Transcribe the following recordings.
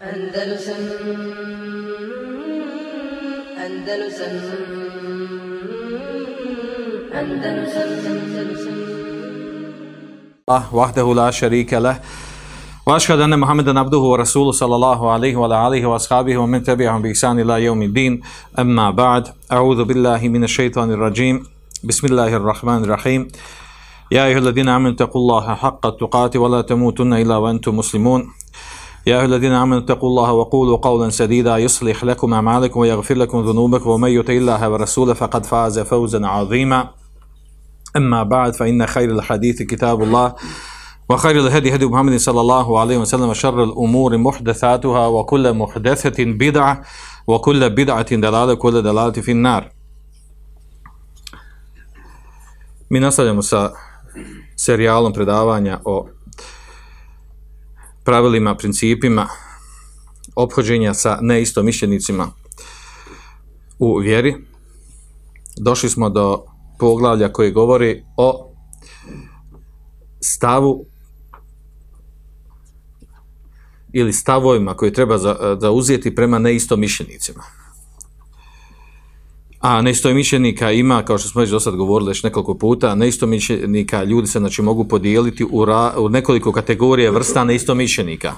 Andalusam Andalusam Andalusam Andalusam الله وحده لا شريك له. وأشهد أن محمدا عبده ورسوله صلى الله عليه وعلى آله وأصحابه ومن تبعهم بإحسان إلى يوم الدين. أما بعد أعوذ بالله من الشيطان الرجيم. بسم الله الرحمن الرحيم. يا أيها الذين آمنوا اتقوا الله حق التقاته ولا تموتن إلا وأنتم مسلمون. يا أيها الذين آمنوا اتقوا الله وقولوا قولا سديدا يصلح لكم أعمالكم ويغفر لكم ذنوبكم ومن يطع الله ورسوله فقد فاز فوزا عظيما. أما بعد فإن خير الحديث كتاب الله وخير الهدي هدي محمد صلى الله عليه وسلم وشر الأمور محدثاتها وكل محدثة بدعة وكل بدعة دلالة وكل دلالة في النار. Mi nastavljamo sa serijalom predavanja o pravilima, principima ophođenja sa neistomišljenicima u vjeri. Došli smo do poglavlja koji govori o stavu ili stavovima koje treba za- zauzeti prema neistomišljenicima. A neistomišljenika ima, kao što smo već do sad govorili već nekoliko puta, neistomišljenika ljudi se znači mogu podijeliti u, ra- u nekoliko kategorije vrsta neistomišljenika.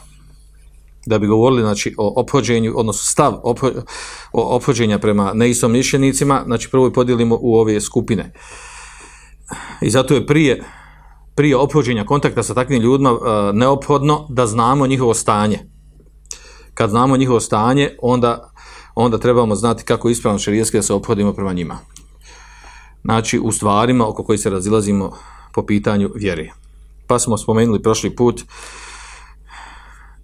Da bi govorili znači, o ophođenju, odnosno stav opho- o ophođenja prema neistomišljenicima, znači prvo podijelimo u ove skupine. I zato je prije, prije ophođenja kontakta sa takvim ljudima e, neophodno da znamo njihovo stanje. Kad znamo njihovo stanje, onda, onda trebamo znati kako ispravno šerijetski da se ophodimo prema njima. Znači, u stvarima oko kojih se razilazimo po pitanju vjere. Pa smo spomenuli prošli put,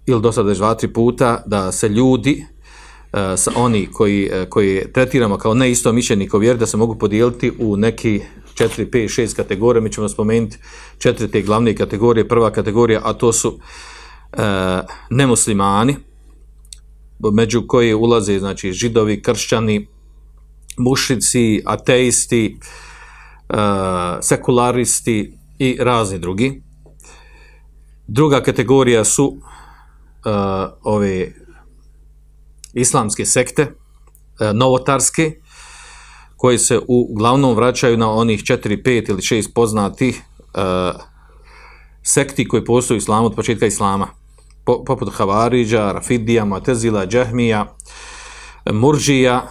ili do sada dva, tri puta, da se ljudi, e, sa oni koji, e, koji tretiramo kao neisto mišljenik vjeri, da se mogu podijeliti u neki 4, 5, 6 kategorija. Mi ćemo spomenuti četiri te glavne kategorije. Prva kategorija, a to su e, nemuslimani, među koje ulaze znači, židovi, kršćani, mušici, ateisti, e, sekularisti i razni drugi. Druga kategorija su uh, ove islamske sekte, uh, novotarske, koji se uglavnom vraćaju na onih 4, 5 ili 6 poznatih sekti koji postoje u islamu od početka islama. Po, poput Havariđa, Rafidija, Matezila, Džahmija, Murđija,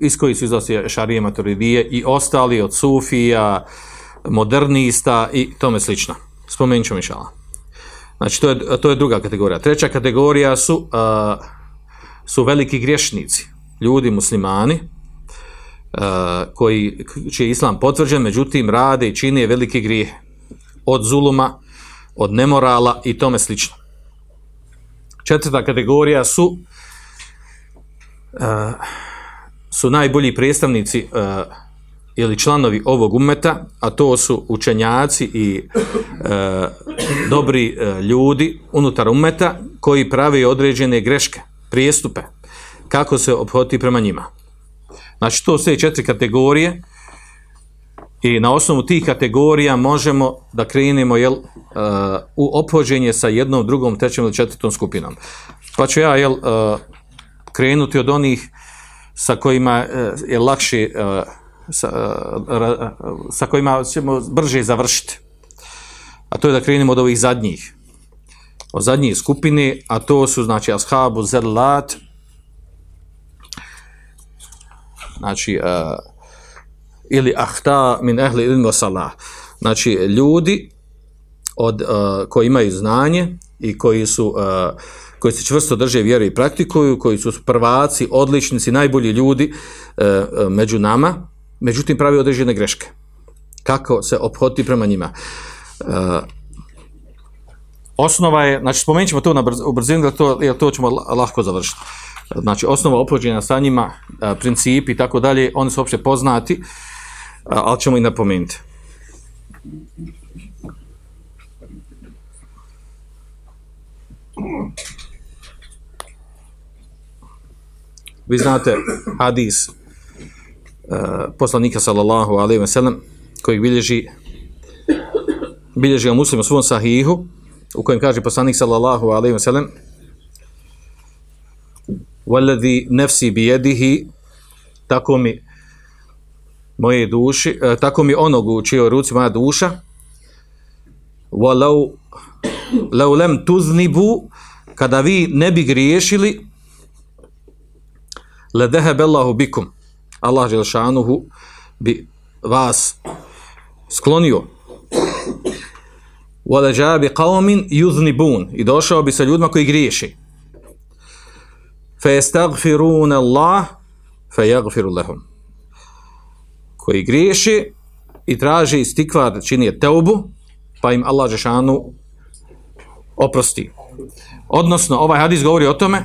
iz kojih su izlazi Šarije Maturidije i ostali od Sufija, modernista i tome slično. Spomenut ćemo inšala. Znači, to je, to je druga kategorija. Treća kategorija su, uh, su veliki griješnici, ljudi muslimani, uh, koji, čiji je islam potvrđen, međutim rade i čine veliki grijeh od zuluma, od nemorala i tome slično. Četvrta kategorija su uh, su najbolji predstavnici uh, ili članovi ovog umeta, a to su učenjaci i e, dobri ljudi unutar umeta koji pravi određene greške, prijestupe, kako se obhoditi prema njima. Znači, to su te četiri kategorije i na osnovu tih kategorija možemo da krenemo jel, e, u ophođenje sa jednom, drugom, trećom ili četvrtom skupinom. Pa ću ja jel, e, krenuti od onih sa kojima e, je lakše sa, sa kojima ćemo brže završiti. A to je da krenemo od ovih zadnjih. Od zadnjih skupine, a to su znači ashabu zerlat, znači uh, ili ahta min ehli ilmi salah. Znači ljudi od, uh, koji imaju znanje i koji su uh, koji se čvrsto drže vjere i praktikuju, koji su prvaci, odličnici, najbolji ljudi uh, među nama, međutim pravi određene greške. Kako se obhoditi prema njima? E, osnova je, znači spomenut ćemo to na brz, u brzinu, jer to, jer to ćemo lahko završiti. Znači, osnova ophođenja sa njima, e, principi i tako dalje, oni su uopće poznati, e, ali ćemo i napomenuti. Vi znate hadis Uh, poslanika sallallahu alejhi ve sellem koji bilježi bilježi ga muslim u svom sahihu u kojem kaže poslanik sallallahu alejhi ve sellem Walladhi nafsi bijedihi, tako mi moje duši, e, tako mi onog u čijoj ruci moja duša, walau lau lem tuznibu, kada vi ne bi griješili, le Allahu bikum. Allah Želšanuhu bi vas sklonio. Wala bi qaumin yuznibun i došao bi sa ljudima koji griješi. Fa yastaghfiruna Allah fa yaghfiru lahum. Koji griješi i traži istikvar, čini teubu, pa im Allah Žešanu oprosti. Odnosno, ovaj hadis govori o tome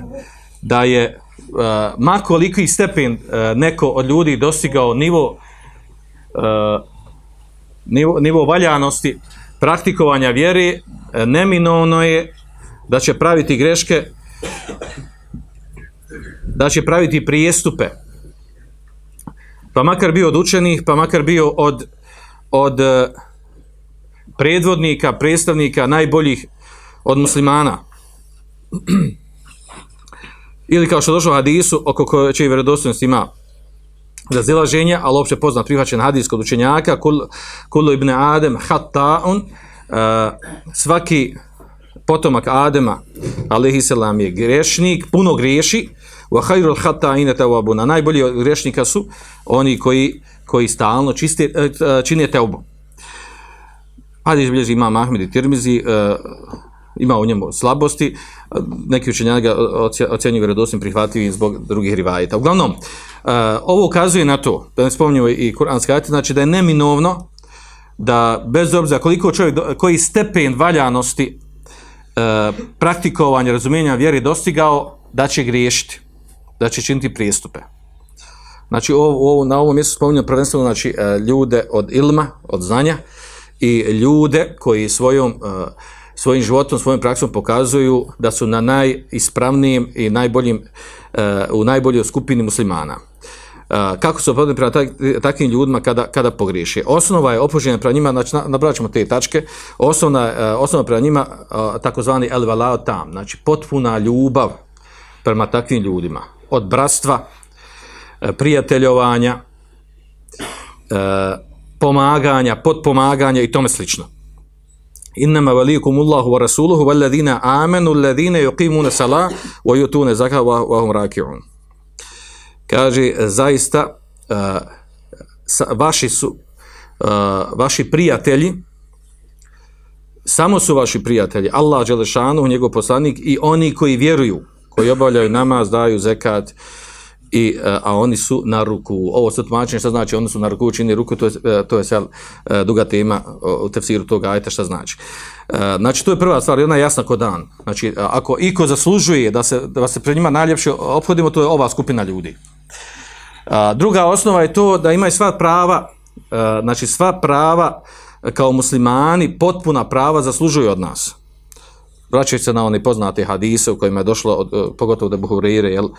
da je uh, ma koliki stepen uh, neko od ljudi dostigao nivo, uh, nivo, nivo valjanosti praktikovanja vjere, neminovno je da će praviti greške, da će praviti prijestupe, pa makar bio od učenih, pa makar bio od, od predvodnika, predstavnika najboljih od muslimana. Ili kao što došlo u hadisu, oko koje će i vjerodostojnost ima razilaženja, ali opće poznat prihvaćen hadis kod učenjaka, kul, kulu ibn Adem hatta'un, uh, svaki potomak Adema, alaihi je grešnik, puno griješi, wa khairul hatta'ina tawabuna. Najbolji grešnika su oni koji, koji stalno čiste, uh, čine teubu. Hadis bilježi ima Ahmed i Tirmizi, uh, ima u njemu slabosti, neki učenjaka ga ocjenjuju vjerodostojnim prihvatljivim zbog drugih rivajita. Uglavnom, ovo ukazuje na to, da ne spominju i kuranski ajati, znači da je neminovno da bez obzira koliko čovjek, koji stepen valjanosti praktikovanja, razumijenja vjeri dostigao, da će griješiti, da će činiti prijestupe. Znači, ovo, ovo, na ovom mjestu spominju prvenstveno znači, ljude od ilma, od znanja i ljude koji svojom uh, svojim životom, svojom praksom pokazuju da su na najispravnijim i najboljim, uh, u najboljoj skupini muslimana. Kako su opodne prema tak, takvim ljudima kada, kada pogriješe. Osnova je opođenja prema njima, znači nabrat ćemo te tačke, osnovna, osnova prema njima takozvani el tam, znači potpuna ljubav prema takvim ljudima. Od bratstva, uh, prijateljovanja, uh, pomaganja, potpomaganja i tome slično. Innama valikum Allahu wa rasuluhu walladhina amanu alladhina yuqimuna salah wa yutuna zakata wa hum raki'un. Kaže zaista sa, vaši su vaši prijatelji samo su vaši prijatelji Allah dželešanu njegov poslanik i oni koji vjeruju koji obavljaju namaz daju zekat i, e, a oni su na ruku. Ovo se tumačenje šta znači oni su na ruku, čini ruku, to je, e, to je sve duga tema u tefsiru toga ajta šta znači. E, znači, to je prva stvar, ona je jasna kod dan. Znači, ako iko zaslužuje da se, da se pred njima najljepše obhodimo, to je ova skupina ljudi. Druga osnova je to da imaju sva prava, znači sva prava kao muslimani, potpuna prava zaslužuju od nas. Vraćaju se na one poznate hadise u kojima je došlo, od, pogotovo da buhurire, jel,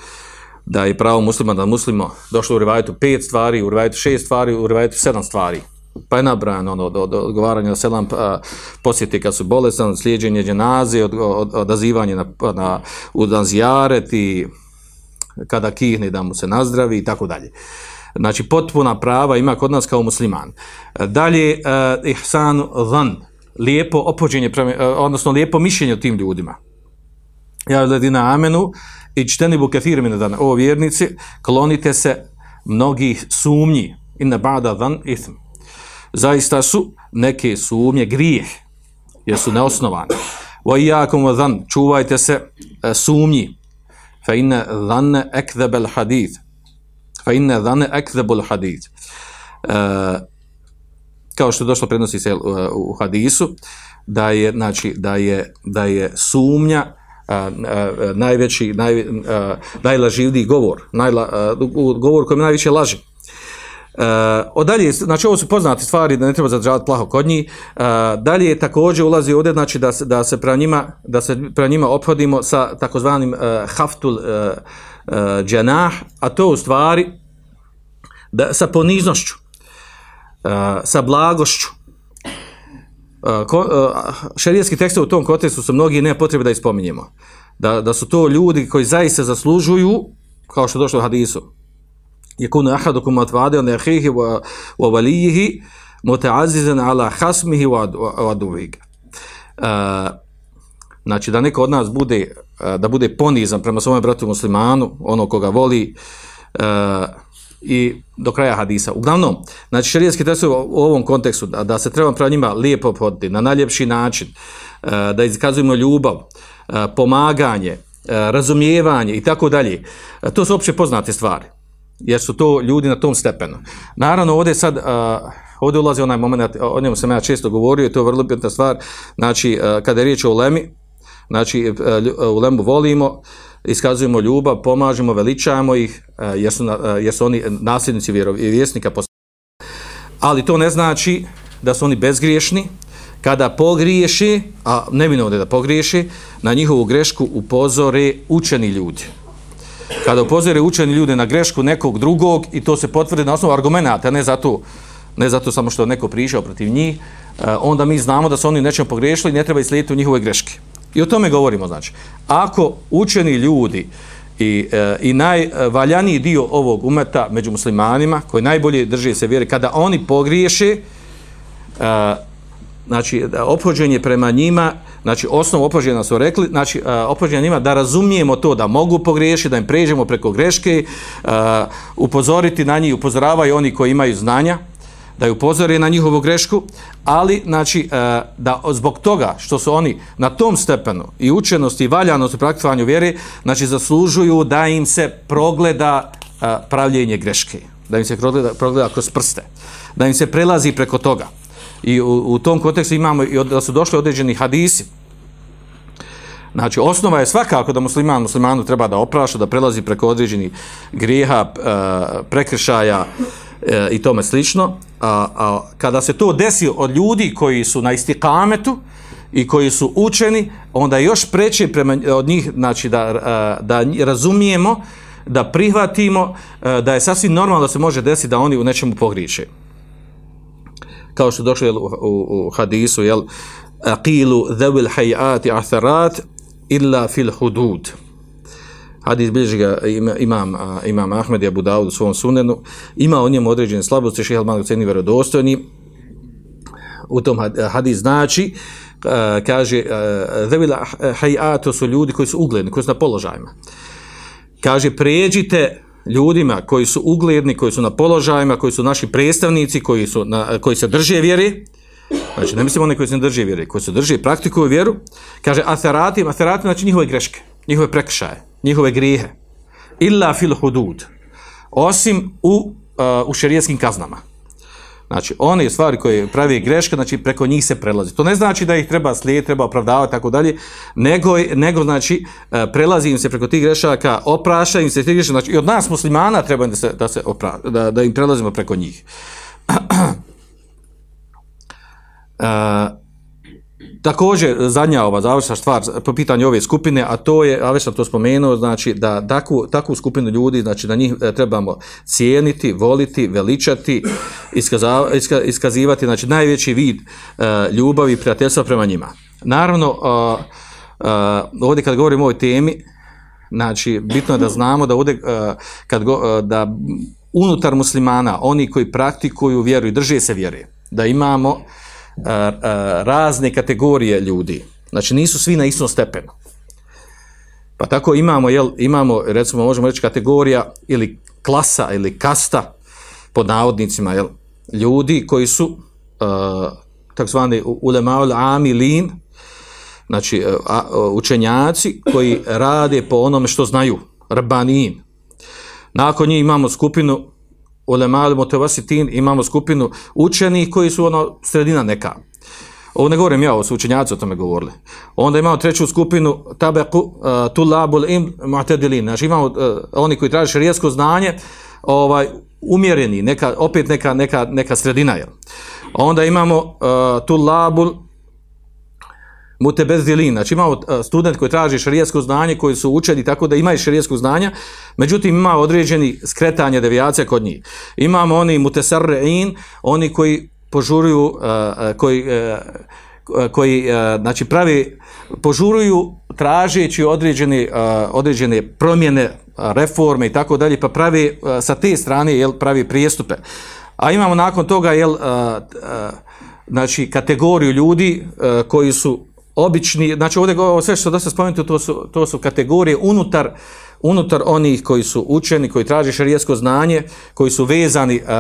da je pravo muslima da muslimo došlo u rivajetu pet stvari, u rivajetu šest stvari, u rivajetu sedam stvari. Pa je nabrajano ono, od, od, od odgovaranja na sedam posjeti kad su bolestan, od slijedženja dženaze, od, od, odazivanje na, na, u dan zjaret i kada kihne da mu se nazdravi i tako dalje. Znači, potpuna prava ima kod nas kao musliman. Dalje, uh, ihsan zan, lijepo opođenje, odnosno lijepo mišljenje o tim ljudima. Ja ledina amenu, i čteni bu kefir min dan, o vjernici, klonite se mnogih sumnji, inna ba'da dan ithm. Zaista su neke sumnje grijeh, jer su neosnovane. Wa iyakum dan, čuvajte se e, sumnji, fa inna dhanne ekdebel hadith. Fa inna dhanne ekdebel hadith. E, kao što je došlo prednosi se u, u hadisu, da je, znači, da je, da je sumnja a, a, najveći, naj, a, najlaživniji govor, najla, govor kojem najviše laži. Uh, odalje, znači ovo su poznate stvari da ne treba zadržavati plaho kod njih. Uh, dalje također ulazi ovdje znači da se, da se pra njima da se pra njima ophodimo sa takozvanim uh, haftul uh, uh, a to u stvari da, sa poniznošću, uh, sa blagošću, Uh, ko, uh, šerijski tekstovi u tom kontekstu su mnogi ne potrebe da ispominjemo. da, da su to ljudi koji zaista zaslužuju, kao što je došlo u hadisu, يكون أحدكم متواضعا لأخيه و- ووليه متعززا على خصمه وعد- وعدوه Uh, znači da neko od nas bude uh, da bude ponizan prema svome bratu muslimanu, ono koga voli uh, i do kraja hadisa. Uglavnom, znači šerijski tekst u ovom kontekstu da, da se treba prema njima lijepo poditi, na najljepši način, uh, da iskazujemo ljubav, uh, pomaganje, uh, razumijevanje i tako dalje. To su opće poznate stvari jer su to ljudi na tom stepenu. Naravno, ovdje sad, ovdje ulazi onaj moment, o njemu sam ja često govorio i to je vrlo bitna stvar, znači, kada je riječ o ulemi, znači, ulemu volimo, iskazujemo ljubav, pomažemo, veličajemo ih, uh, jer su, uh, jer su oni nasljednici vjerov- i vjesnika, pos- ali to ne znači da su oni bezgriješni, kada pogriješi, a neminovno je da pogriješi, na njihovu grešku upozore učeni ljudi kada upozore učeni ljude na grešku nekog drugog i to se potvrdi na osnovu argumenata, ne zato, ne zato samo što je neko pričao protiv njih, eh, onda mi znamo da su oni nečem pogriješili i ne treba slijediti u njihove greške. I o tome govorimo, znači. Ako učeni ljudi i, eh, i najvaljaniji dio ovog umeta među muslimanima, koji najbolje drže se vjere, kada oni pogriješe, eh, znači da ophođenje prema njima, znači osnovu ophođenja su rekli, znači uh, ophođenje njima da razumijemo to da mogu pogriješiti, da im pređemo preko greške, uh, upozoriti na njih, upozoravaju oni koji imaju znanja, da ju upozore na njihovu grešku, ali znači uh, da zbog toga što su oni na tom stepenu i učenosti i valjanosti u praktikovanju vjere, znači zaslužuju da im se progleda uh, pravljenje greške, da im se progleda, progleda kroz prste, da im se prelazi preko toga. I u, u tom kontekstu imamo i da su došli određeni hadisi. Znači, osnova je svakako da musliman muslimanu treba da opraša, da prelazi preko određenih grijeha, e, prekršaja e, i tome slično. A, a kada se to desi od ljudi koji su na istikametu i koji su učeni, onda još preće prema od njih, znači da, da razumijemo, da prihvatimo da je sasvim normalno da se može desiti da oni u nečemu pogriješe kao što je došlo jel, u, u hadisu, jel, aqilu dhawil hayati atharat illa fil hudud. Hadis bilježi ga ima- imam, imam Ahmed i Abu Dawud u svom sunenu. Ima o njemu određene slabosti, šeha Alman ceni vjerodostojni. U tom had- hadis znači, kaže, dhawil hayat to su ljudi koji su ugledni, koji su na položajima kaže pređite ljudima koji su ugledni, koji su na položajima, koji su naši predstavnici, koji, su na, koji se drže vjere, znači ne mislimo one koji se ne drže vjere, koji se drže i praktikuju vjeru, kaže atherati, atherati znači njihove greške, njihove prekršaje, njihove grijehe, illa fil hudud, osim u, uh, u šerijskim kaznama. Znači, one stvari koje pravi greške, znači preko njih se prelazi. To ne znači da ih treba slijediti, treba opravdavati, tako dalje, nego, nego znači, e, prelazi im se preko tih grešaka, oprašta im se tih grešaka, znači i od nas muslimana treba da, se, da, se opra, da, da im prelazimo preko njih. e, Također, zadnja ova završna stvar po pitanju ove skupine, a to je, a već sam to spomenuo, znači da takvu, takvu skupinu ljudi, znači da njih e, trebamo cijeniti, voliti, veličati, iskaza, iska, iskazivati, znači najveći vid e, ljubavi i prijateljstva prema njima. Naravno, a, a, ovdje kad govorimo o ovoj temi, znači bitno je da znamo da ovdje, kad go, da unutar muslimana, oni koji praktikuju vjeru i drže se vjere, da imamo a, razne kategorije ljudi. Znači nisu svi na istom stepenu. Pa tako imamo, jel, imamo, recimo možemo reći kategorija ili klasa ili kasta pod navodnicima, jel, ljudi koji su uh, takzvani ulemaul amilin, znači uh, učenjaci koji rade po onome što znaju, rabanin. Nakon njih imamo skupinu ulemaul mutavasitin, imamo skupinu učenih koji su ono sredina neka. Ovo ne govorim ja, ovo su učenjaci o tome govorili. Onda imamo treću skupinu tabeku uh, tulabul im mu'tadilin. Znači imamo uh, oni koji traže šerijetsko znanje, ovaj umjereni, neka opet neka neka neka sredina je. Onda imamo uh, tulabul mutebezilin, znači imamo uh, student koji traži šerijetsko znanje, koji su učeni tako da imaju šerijetsko znanja, međutim ima određeni skretanje devijacija kod njih. Imamo oni mutesarrein, oni koji požuruju, koji, uh, koji uh, znači pravi požuruju tražeći određene, određene promjene, reforme i tako dalje, pa pravi sa te strane jel, pravi prijestupe. A imamo nakon toga jel, znači, kategoriju ljudi koji su obični, znači ovdje sve što da se spomenuti, to su, to su kategorije unutar, unutar onih koji su učeni, koji traže šarijesko znanje, koji su vezani uh,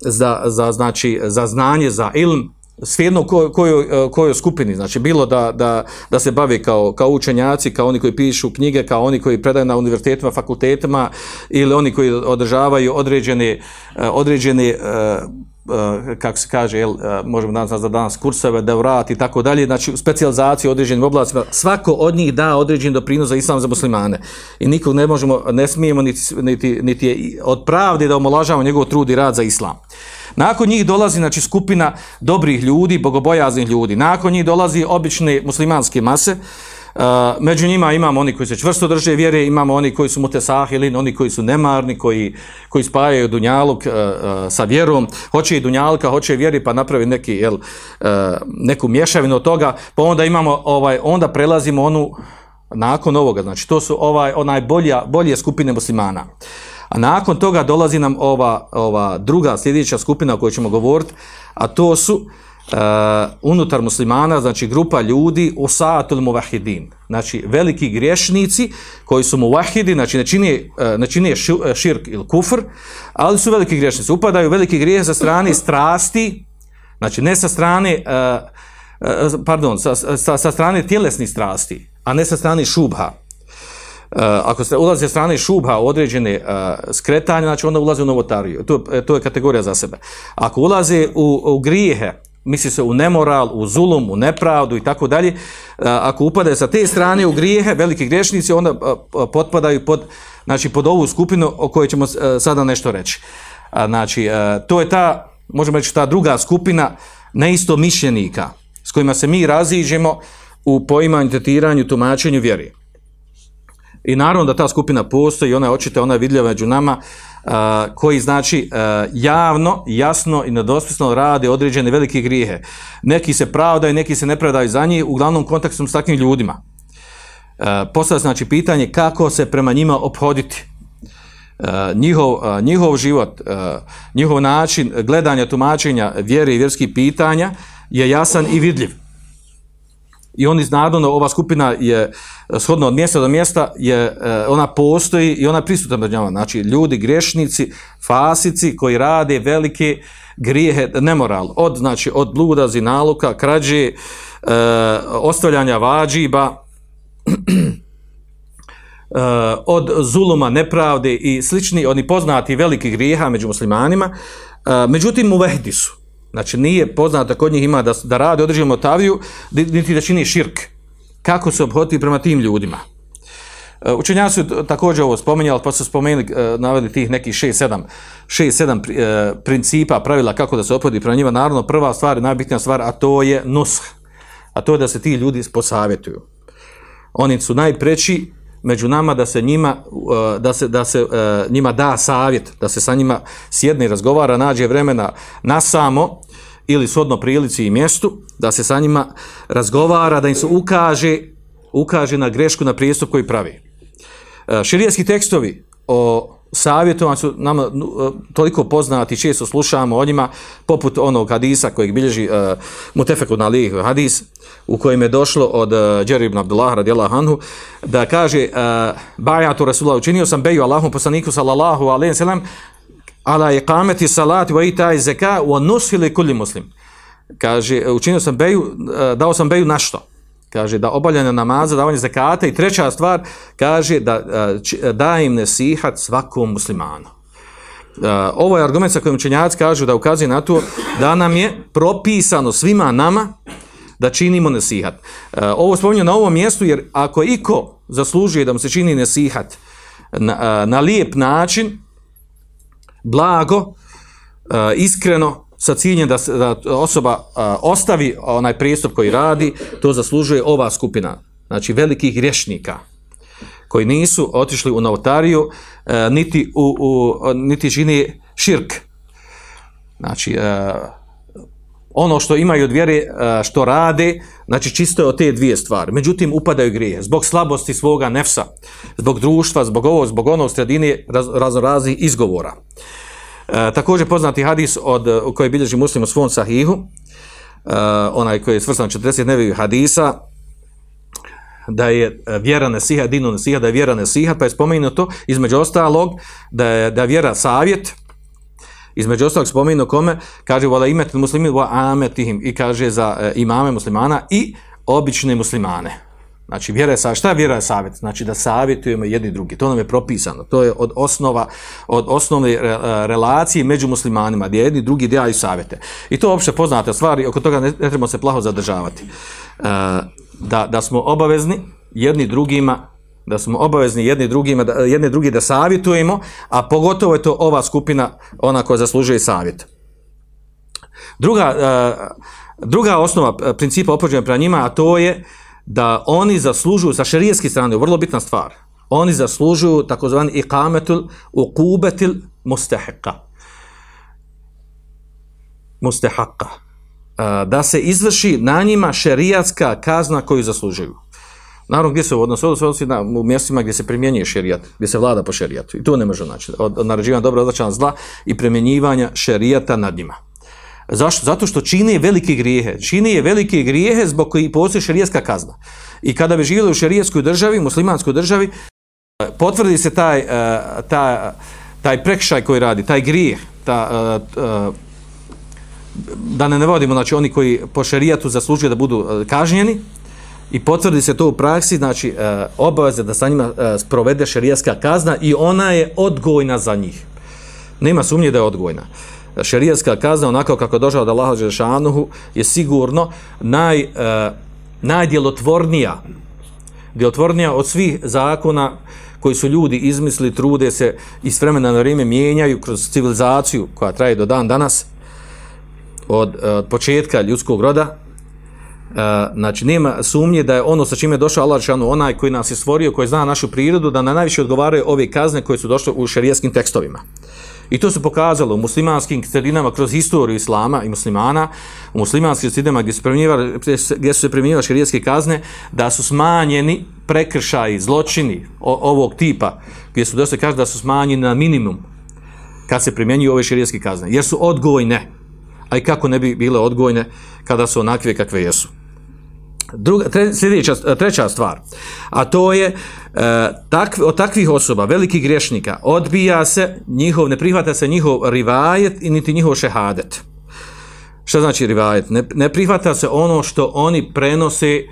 za, za, znači, za znanje, za ilm, svejedno kojoj, kojoj, kojoj skupini, znači bilo da, da, da se bave kao, kao učenjaci, kao oni koji pišu knjige, kao oni koji predaju na univerzitetima, fakultetima ili oni koji održavaju određene, određene kako se kaže, jel, uh, možemo danas za danas kurseve, devrat i tako dalje, znači specijalizacije u određenim oblastima, svako od njih da određen doprinos za islam za muslimane. I nikog ne možemo, ne smijemo niti, niti, niti je od pravde da omolažamo njegov trud i rad za islam. Nakon njih dolazi znači, skupina dobrih ljudi, bogobojaznih ljudi. Nakon njih dolazi obične muslimanske mase, među njima imamo oni koji se čvrsto drže vjere, imamo oni koji su mutesahili, oni koji su nemarni, koji, koji spajaju dunjaluk sa vjerom, hoće i dunjalka, hoće i vjeri, pa napravi neki, jel, neku mješavinu od toga, pa onda imamo, ovaj, onda prelazimo onu, nakon ovoga, znači to su ovaj, onaj bolja, bolje skupine muslimana. A nakon toga dolazi nam ova, ova druga sljedeća skupina o kojoj ćemo govoriti, a to su uh, uh, unutar muslimana, znači grupa ljudi usatul muvahidin, znači veliki griješnici koji su muvahidi, znači ne čini, uh, ne čini širk ili kufr, ali su veliki griješnici, upadaju veliki grijeh sa strane strasti, znači ne sa strane, uh, uh, pardon, sa, sa, sa strane tjelesnih strasti, a ne sa strane šubha. Uh, ako se ulazi sa strane šubha određene uh, skretanje, znači onda ulazi u novotariju. To, to je kategorija za sebe. Ako ulazi u, u grijehe, misli se u nemoral, u zulum, u nepravdu i tako dalje, ako upade sa te strane u grijehe, veliki griješnici, onda potpadaju pod, znači, pod ovu skupinu o kojoj ćemo sada nešto reći. Znači, to je ta, možemo reći, ta druga skupina neisto mišljenika s kojima se mi raziđemo u poimanju, tetiranju, tumačenju vjeri. I naravno da ta skupina postoji, ona je očita, ona je vidljiva među nama, koji znači javno, jasno i nedospisno rade određene velike grijehe. Neki se pravdaju, neki se ne pravdaju za njih, uglavnom kontaktom s takvim ljudima. Postavlja znači pitanje kako se prema njima obhoditi. Uh, njihov, njihov život, njihov način gledanja, tumačenja vjere i vjerskih pitanja je jasan i vidljiv i oni znadno, ova skupina je shodno od mjesta do mjesta, je, e, ona postoji i ona prisutna među. Znači, ljudi, grešnici, fasici koji rade velike grijehe, nemoral, od, znači, od bluda, zinaluka, krađe, e, ostavljanja vađiba, od zuluma, nepravde i slični, oni poznati veliki grijeha među muslimanima, međutim, u vehdi su. Znači nije poznato kod njih ima da, da rade određenu motaviju, niti da čini širk. Kako se obhoditi prema tim ljudima? E, učenjaci su također ovo spomenjali, pa su spomenuli, e, naveli tih nekih 6-7 6-7 e, principa, pravila kako da se obhodi prema njima. Naravno, prva stvar, najbitnija stvar, a to je nush. A to je da se ti ljudi posavjetuju. Oni su najpreći među nama da se njima da se da se njima da savjet, da se sa njima sjedne i razgovara, nađe vremena na samo ili shodno prilici i mjestu, da se sa njima razgovara, da im se ukaže ukaže na grešku na prijestup koji pravi. Uh, širijski tekstovi o savjetovanje su nama e, toliko poznati, često slušamo o njima, poput onog hadisa kojeg bilježi uh, Mutefeku na lih hadis, u kojem je došlo od uh, Džeri ibn Abdullah radijallahu anhu, da kaže uh, Bajatu Rasulullah, učinio sam beju Allahom poslaniku sallallahu alaihi sallam, ala je kameti salati wa itaj zeka wa nusili kulli muslim. Kaže, učinio sam beju, uh, dao sam beju na što? kaže da obavljanje namaza, davanje zakata i treća stvar kaže da da im nesihat svakom muslimanu. Ovo je argument sa kojim učenjaci kažu da ukazuje na to da nam je propisano svima nama da činimo nesihat. Ovo spominju na ovom mjestu jer ako iko zaslužuje da mu se čini nesihat na, na lijep način, blago, iskreno, sa ciljem da, da osoba a, ostavi onaj prijestup koji radi, to zaslužuje ova skupina, znači velikih grešnika koji nisu otišli u novotariju, a, niti, u, u, niti čini širk. Znači, ono što imaju od vjere, e, što rade, znači čisto je od te dvije stvari. Međutim, upadaju grije zbog slabosti svoga nefsa, zbog društva, zbog ovo, zbog ono sredine raz, raznoraznih izgovora. E, također poznati hadis od, koji bilježi muslim u svom sahihu, e, onaj koji je svrstan 40 nevih hadisa, da je vjera nesiha, dinu nesiha, da je vjera nesiha, pa je spomenuto između ostalog da je, da je vjera savjet, između ostalog spomenu kome, kaže vola imet muslimin wa ametihim i kaže za e, imame muslimana i obične muslimane. Znači, vjera je savjet. Šta je vjera je savjet? Znači, da savjetujemo jedni drugi. To nam je propisano. To je od osnova, od osnovne re, relacije među muslimanima, gdje jedni drugi djaju savjete. I to uopšte poznate stvari, oko toga ne, ne trebamo se plaho zadržavati. E, da, da smo obavezni jedni drugima da smo obavezni jedni drugima, jedni drugi da savjetujemo, a pogotovo je to ova skupina, ona koja zaslužuje savjet. Druga, uh, druga osnova e, principa opođenja prema njima, a to je da oni zaslužuju, sa šerijetske strane, vrlo bitna stvar, oni zaslužuju takozvani iqametul uqubetil mustahiqa. Mustahaqa. Uh, da se izvrši na njima šerijatska kazna koju zaslužuju. Naravno, gdje se odnosi? Odnosi odnosi na, u mjestima gdje se primjenjuje šerijat, gdje se vlada po šerijatu. I to ne može naći. Od, od naređivanja dobro odlačana zla i primjenjivanja šerijata nad njima. Zašto? Zato što čini velike grijehe. Čini je velike grijehe zbog koji postoji šerijatska kazna. I kada bi živjeli u šerijatskoj državi, muslimanskoj državi, potvrdi se taj, eh, taj, taj prekšaj koji radi, taj grijeh, ta, eh, eh, da ne navodimo, znači oni koji po šerijatu zaslužuju da budu kažnjeni, i potvrdi se to u praksi, znači e, obaveze da sa njima e, sprovede šerijska kazna i ona je odgojna za njih. Nema sumnje da je odgojna. Šerijska kazna, onako kako je došao od Allaha je sigurno naj, e, najdjelotvornija djelotvornija od svih zakona koji su ljudi izmisli, trude se i s vremena na vrijeme mijenjaju kroz civilizaciju koja traje do dan danas od, od početka ljudskog roda, znači nema sumnje da je ono sa čime je došao Allah šanu, onaj koji nas je stvorio, koji zna našu prirodu, da na najviše odgovaraju ove kazne koje su došle u šerijskim tekstovima. I to se pokazalo u muslimanskim sredinama kroz historiju islama i muslimana, u muslimanskim sredinama gdje su, gdje su se primjenjivali šerijske kazne, da su smanjeni prekršaji, zločini ovog tipa, gdje su dosta kaže da su smanjeni na minimum kad se primjenjuju ove šerijske kazne, jer su odgojne. A i kako ne bi bile odgojne kada su onakve kakve jesu. Druga, tre, sljedeća, treća stvar, a to je e, od takvih osoba, velikih grešnika, odbija se njihov, ne prihvata se njihov rivajet i niti njihov šehadet. Šta znači rivajet? Ne, ne prihvata se ono što oni prenose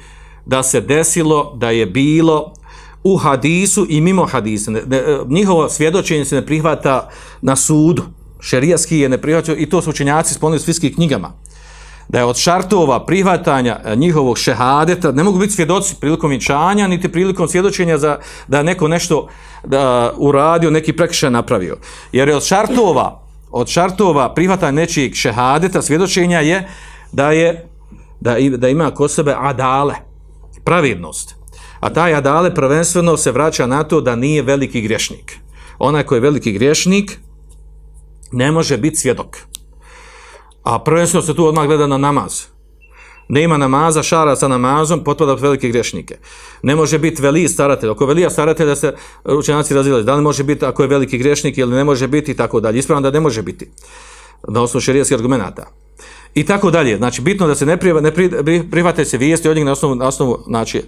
da se desilo, da je bilo u hadisu i mimo hadisa. Ne, ne, njihovo svjedočenje se ne prihvata na sudu. Šerijaski je ne prihvata i to su učenjaci spomnili u svijskih knjigama da je od šartova prihvatanja e, njihovog šehadeta, ne mogu biti svjedoci prilikom vjenčanja, niti prilikom svjedočenja za, da je neko nešto da, uradio, neki prekršaj napravio. Jer je od šartova, od šartova prihvatanja nečijeg šehadeta, svjedočenja je da je da, da ima kod sebe adale, pravidnost. A taj adale prvenstveno se vraća na to da nije veliki grešnik. Onaj koji je veliki grešnik ne može biti svjedok. A prvenstveno se tu odmah gleda na namaz. Nema namaza, šara sa namazom, potpada velike grešnike. Ne može biti veli staratelj. Ako je velija staratelj, da se učenjaci razvijeli. Da li može biti ako je veliki grešnik ili ne može biti i tako dalje. Ispravno da ne može biti. Na osnovu šerijaskih argumenta. I tako dalje. Znači, bitno da se ne, prihvate se vijesti od njih na osnovu, na osnovu znači,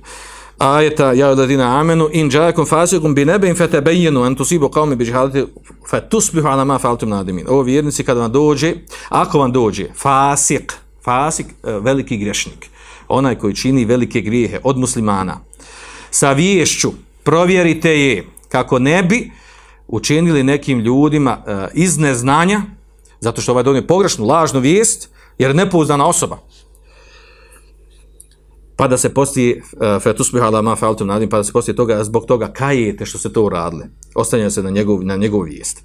ajeta ja od ladina amenu in džajakum fasikum bi nebe in fete bejenu an tusibu qavmi bi džihadati fe tusbihu ala ma faltum nadimin. Ovo vjernici kada vam dođe, ako vam dođe fasik, fasik, e, veliki grešnik, onaj koji čini velike grijehe od muslimana, sa viješću, provjerite je kako ne bi učinili nekim ljudima uh, iz neznanja, zato što ovaj donije pogrešnu, lažnu vijest, jer je nepouzdana osoba pa da se posti uh, fetus bihala ma faltum nadim, pa da se posti toga, zbog toga kajete što se to uradili. Ostanje se na njegov, na njegov vijest.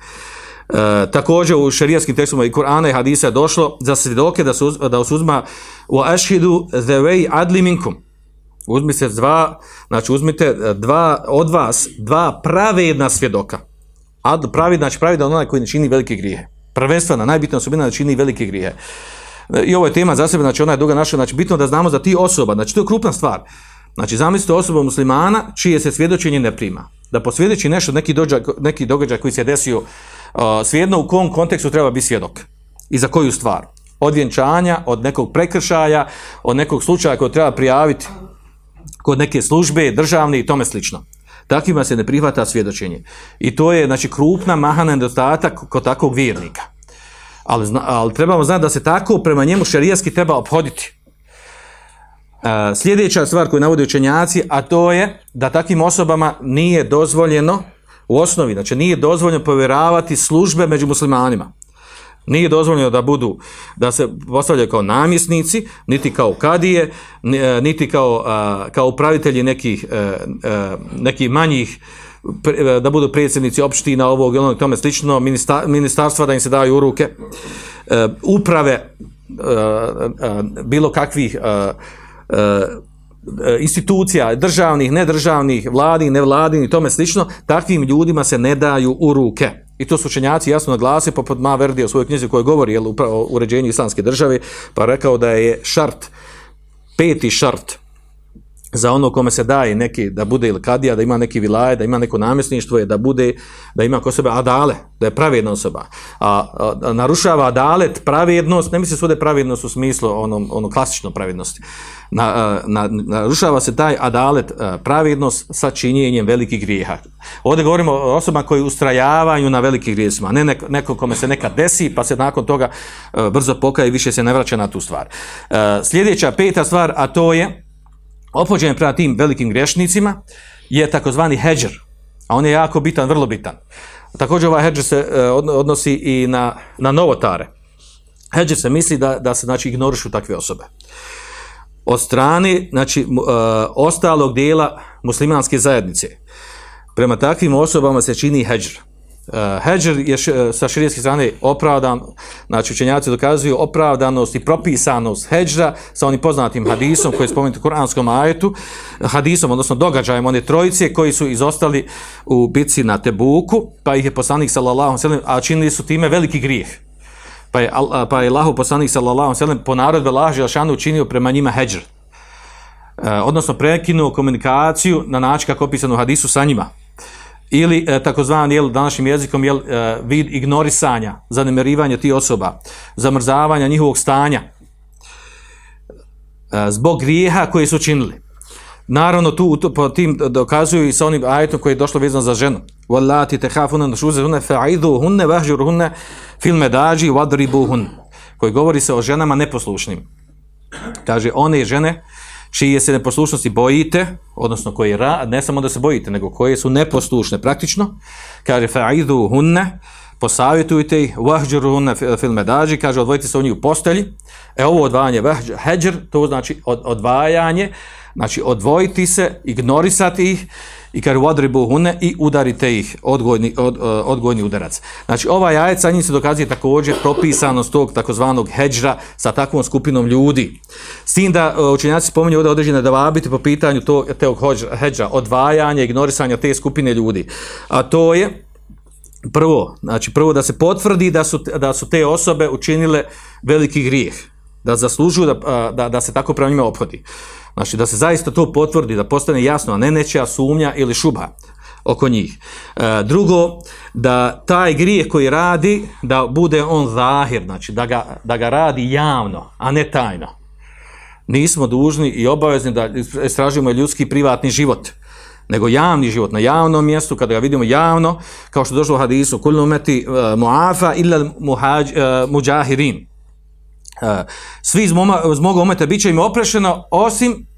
Uh, također u šerijaskim tekstima i Kur'ana i Hadisa je došlo za svjedoke da, su, da se uzma u ašhidu the way adli minkum. Uzmite dva, znači uzmite e, dva od vas, dva pravedna svjedoka. Ad, pravi, znači pravedan onaj koji ne čini velike grije. Prvenstvena, najbitna osobina da čini velike grije. I ovo je tema za sebe, znači ona je duga naša, znači bitno da znamo za ti osoba, znači to je krupna stvar. Znači zamislite osoba muslimana čije se svjedočenje ne prima. Da posvjedoči nešto, neki, dođa, neki događaj koji se desio, uh, svejedno u kom kontekstu treba biti svjedok. I za koju stvar? Od vjenčanja, od nekog prekršaja, od nekog slučaja koji treba prijaviti kod neke službe, državne i tome slično. Takvima se ne prihvata svjedočenje. I to je znači krupna mahana nedostatak kod takvog vjernika. Ali, zna, ali trebamo znati da se tako prema njemu šerijski treba obhoditi. E, sljedeća stvar koju navode učenjaci, a to je da takvim osobama nije dozvoljeno u osnovi, znači nije dozvoljeno povjeravati službe među muslimanima. Nije dozvoljeno da budu, da se postavljaju kao namjesnici, niti kao kadije, e, niti kao, kao upravitelji nekih, e, e, nekih manjih, da budu predsjednici opština ovog i onog tome slično, ministarstva da im se daju u ruke, uprave bilo kakvih institucija, državnih, nedržavnih, vladih, nevladih i tome slično, takvim ljudima se ne daju u ruke. I to su učenjaci jasno naglasili, poput Ma Verdi u svojoj knjizi koji govori jel, upravo o uređenju islamske države, pa rekao da je šart, peti šart za ono kome se daje neki, da bude ili kadija, da ima neki vilaje, da ima neko namjesništvo, je da bude, da ima ko sebe adale, da je pravedna osoba. A, a, a narušava adalet, pravednost, ne misli se ovdje pravednost u smislu ono, ono klasično pravednosti. Na, na, narušava se taj adalet, pravednost sa činjenjem velikih grijeha. Ovdje govorimo o osobama koji ustrajavaju na velikih grijesima, ne neko, neko kome se nekad desi, pa se nakon toga brzo pokaje i više se ne vraća na tu stvar. Sljedeća peta stvar, a to je opođenje prema tim velikim grešnicima je takozvani hedžer, a on je jako bitan, vrlo bitan. Također ovaj hedžer se odnosi i na, na novotare. Hedžer se misli da, da se znači, ignorišu takve osobe. Od strane znači, uh, ostalog dijela muslimanske zajednice. Prema takvim osobama se čini hedžer. Uh, Hedžer je š, sa širijeske strane opravdan, znači učenjaci dokazuju opravdanost i propisanost Hedžra sa onim poznatim hadisom koji je spomenuti u Koranskom ajetu, hadisom, odnosno događajem one trojice koji su izostali u bitci na Tebuku, pa ih je poslanik sallallahu sallam, a činili su time veliki grijeh. Pa je, pa je Allahu poslanik sallallahu sallam po narodbe laži Alšanu učinio prema njima Hedžr. Uh, odnosno prekinuo komunikaciju na način kako opisano u hadisu sa njima ili e, takozvani jel današnjim jezikom jel e, vid ignorisanja, zanemarivanja tih osoba, zamrzavanja njihovog stanja e, zbog grijeha koje su činili. Naravno tu po tim dokazuju i sa onim ajetom koji je došlo vezano za ženu. Wallati tahafuna nushuzahunna fa'iduhunna wahjurhunna fil medaji wadribuhun. Koji govori se o ženama neposlušnim. Kaže one žene čije se neposlušnosti bojite, odnosno koje ra, ne samo da se bojite, nego koje su neposlušne praktično, kaže fa'idu hunne, posavjetujte ih, vahđuru hunne kaže odvojite se u njih u postelji, e ovo odvajanje vahđer, to znači od, odvajanje, znači odvojiti se, ignorisati ih, i kaže wadribu hune i udarite ih odgojni, od, uh, odgojni udarac. Znači ovaj ajet sa njim se dokazuje također propisanost tog takozvanog hedžra sa takvom skupinom ljudi. S tim da uh, učenjaci spominju ovdje određene davabiti po pitanju tog, tog hedžra, odvajanja, ignorisanja te skupine ljudi. A to je prvo, znači prvo da se potvrdi da su, da su te osobe učinile veliki grijeh, da zaslužuju da, da, da se tako prema njima obhodi. Znači da se zaista to potvrdi, da postane jasno, a ne nečija sumnja ili šuba oko njih. E, drugo, da taj grijeh koji radi, da bude on zahir, znači da ga, da ga radi javno, a ne tajno. Nismo dužni i obavezni da istražimo ljudski privatni život, nego javni život na javnom mjestu, kada ga vidimo javno, kao što došlo u hadisu, kulnu uh, muafa illa muhađ, uh, muđahirin. Uh, svi iz, moma, umeta bit će im oprešeno, osim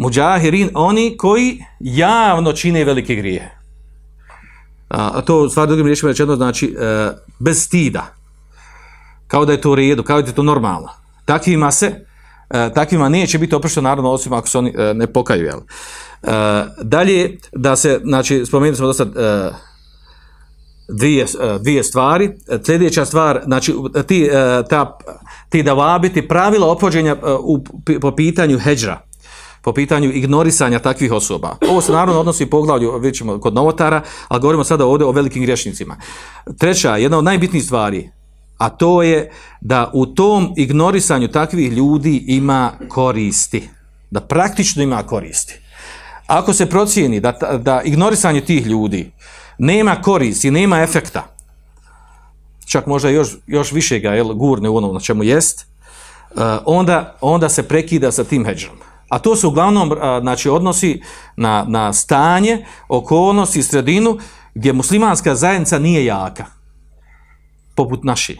muđahirin, oni koji javno čine velike grije. A to stvar drugim riječima rečeno znači e, bez stida. Kao da je to u redu, kao da je to normalno. Takvima se, e, takvima neće biti oprošteno naravno osim ako se oni e, ne pokaju. Jel? E, dalje, da se, znači, spomenuli smo dosta e, dvije, e, dvije stvari. Sljedeća stvar, znači, ti, ta, ti da vabiti pravila opođenja u, po pitanju heđra po pitanju ignorisanja takvih osoba. Ovo se naravno odnosi poglavlju, vidjet ćemo, kod novotara, ali govorimo sada ovdje o velikim grešnicima. Treća, jedna od najbitnijih stvari, a to je da u tom ignorisanju takvih ljudi ima koristi, da praktično ima koristi. Ako se procijeni da, da ignorisanje tih ljudi nema koristi, nema efekta, čak možda još, još više ga jel, gurne u ono na čemu jest, uh, onda, onda se prekida sa tim hedžom. A to se uglavnom znači, odnosi na, na stanje, okolnost i sredinu gdje muslimanska zajednica nije jaka, poput naše.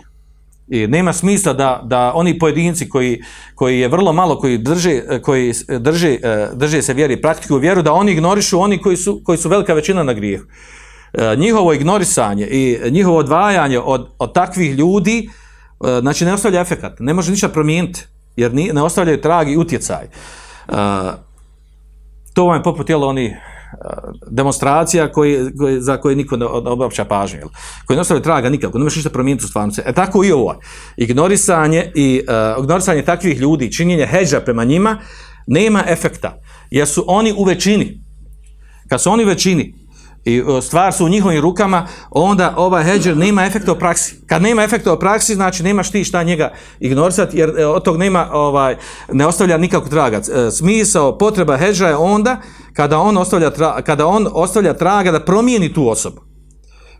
I nema smisla da, da oni pojedinci koji, koji je vrlo malo, koji drže, koji drže, uh, drže se vjeri, praktikuju vjeru, da oni ignorišu oni koji su, koji su velika većina na grijehu. E, njihovo ignorisanje i njihovo odvajanje od, od takvih ljudi, e, znači ne ostavlja efekat, ne može ništa promijeniti, jer ne ostavljaju trag i utjecaj. To vam je poput jel, oni demonstracija koji, koji, za koje niko ne obavlja pažnju, jel? koji ne ostavljaju traga nikako, ne može ništa promijeniti u stvarnosti. E tako i ovo, ignorisanje i uh, ignorisanje takvih ljudi, činjenje heđa prema njima, nema efekta, jer su oni u većini. Kad su oni u većini, i stvar su u njihovim rukama, onda ovaj hedger nema efekta u praksi. Kad nema efekta u praksi, znači nemaš ti šta njega ignorisati, jer e, od tog nema, ovaj, ne ostavlja nikakvu tragac. E, smisao, potreba hedgera je onda kada on, ostavlja traga, kada on ostavlja traga da promijeni tu osobu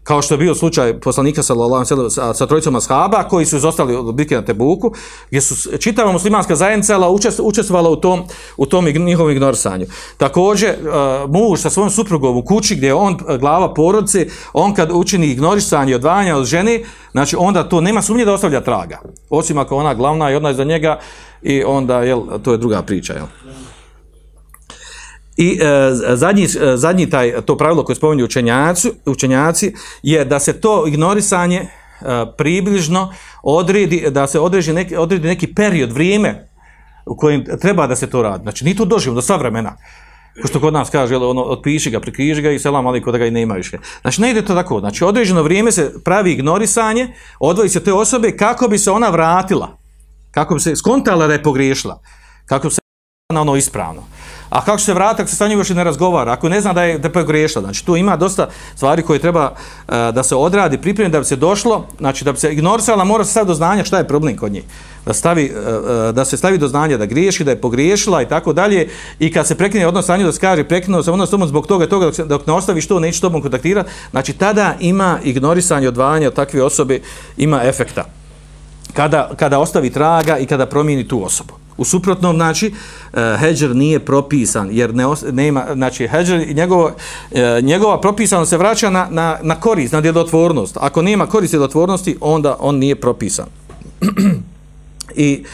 kao što je bio slučaj poslanika sallallahu sa, sa trojicom ashaba koji su izostali od bitke na Tebuku, gdje su čitava muslimanska zajednica učestvovala u tom u tom njihovom ignorisanju. Također uh, muž sa svojom suprugom u kući gdje je on glava porodice, on kad učini ignorisanje i odvajanje od žene, znači onda to nema sumnje da ostavlja traga. Osim ako ona glavna i ona za njega i onda jel to je druga priča, jel. I e, zadnji, e, zadnji taj, to pravilo koje spominju učenjaci, učenjaci je da se to ignorisanje e, približno odredi, da se odredi neki, odredi neki period, vrijeme u kojem treba da se to radi. Znači, ni to doživno, do sva vremena. Ko što kod nas kaže, ono, otpiši ga, prikriži ga i selam ali kod da ga i nema više. Znači, ne ide to tako. Znači, određeno vrijeme se pravi ignorisanje, odvoji se te osobe kako bi se ona vratila. Kako bi se skontala da je pogriješila. Kako bi se na ono ispravno. A kako se vrati, ako se sa njim još ne razgovara, ako ne zna da je, da je pogrešila, znači tu ima dosta stvari koje treba uh, da se odradi, pripremi da bi se došlo, znači da bi se ignorisala, mora se staviti do znanja šta je problem kod njih. Da, stavi, uh, da se stavi do znanja da griješi, da je pogriješila i tako dalje i kad se prekine odnos sa njim da se kaže prekinuo se odnos s zbog toga toga dok, se, dok ne ostaviš to, neće tobom kontaktirati, znači tada ima ignorisanje, odvajanje od takve osobe, ima efekta. Kada, kada ostavi traga i kada promijeni tu osobu. U suprotnom, znači, uh, hedžer nije propisan, jer ne nema, znači, hedžer i njegovo, uh, njegova propisano se vraća na, na, na korist, na djelotvornost. Ako nema korist djelotvornosti, onda on nije propisan. I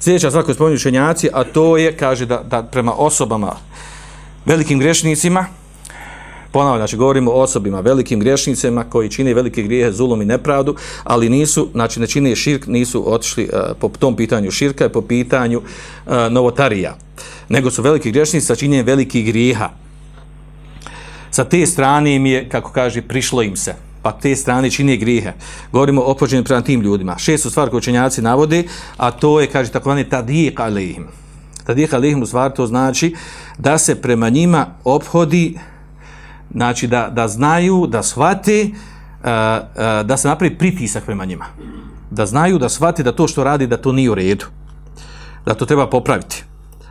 sljedeća stvar koju spominju učenjaci, a to je, kaže, da, da prema osobama, velikim grešnicima, ponavljam, znači govorimo o osobima, velikim griješnicima koji čine velike grijehe, zulom i nepravdu, ali nisu, znači ne čine širk, nisu otišli uh, po tom pitanju širka i po pitanju uh, novotarija, nego su veliki griješnici sa činjenjem velikih grijeha. Sa te strane im je, kako kaže, prišlo im se, pa te strane čine grijehe. Govorimo o pođenju prema tim ljudima. Šest su stvari koje učenjaci navode, a to je, kaže, tako vani tadijek alihim. Tadijek alihim u stvari to znači da se prema njima obhodi znači da, da znaju, da shvate, uh, uh, da se napravi pritisak prema njima. Da znaju, da shvate da to što radi, da to nije u redu. Da to treba popraviti.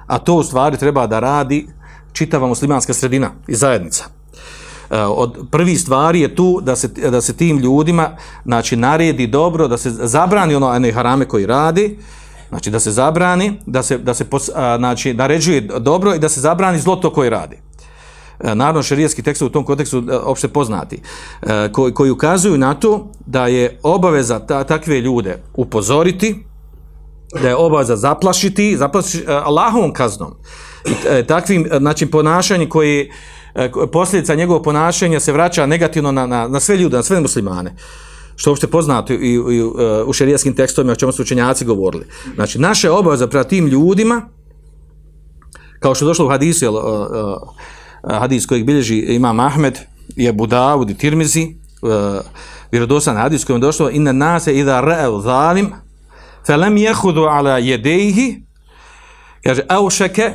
A to u stvari treba da radi čitava muslimanska sredina i zajednica. Uh, od prvi stvari je tu da se, da se tim ljudima znači, naredi dobro, da se zabrani ono one harame koji radi, znači da se zabrani, da se, da se znači, naređuje dobro i da se zabrani zlo to koji radi. E, naravno šerijski tekst u tom kontekstu e, opšte poznati, e, koji, koji ukazuju na to da je obaveza ta, takve ljude upozoriti, da je obaveza zaplašiti, zaplašiti Allahovom kaznom. Takvim znači, ponašanjem koji posljedica njegovog ponašanja se vraća negativno na, na, na sve ljude, na sve muslimane što je uopšte poznato i, i, i u šerijskim tekstovima o čemu su učenjaci govorili. Znači, naše obaveza prema tim ljudima, kao što je došlo u hadisu, jel, uh, uh, hadis kojeg bilježi imam Ahmed i Abu Dawud i Tirmizi, uh, vjerodosan hadis kojem došlo inna nase idha ra'u zalim falam yakhudhu ala yadayhi kaže awshaka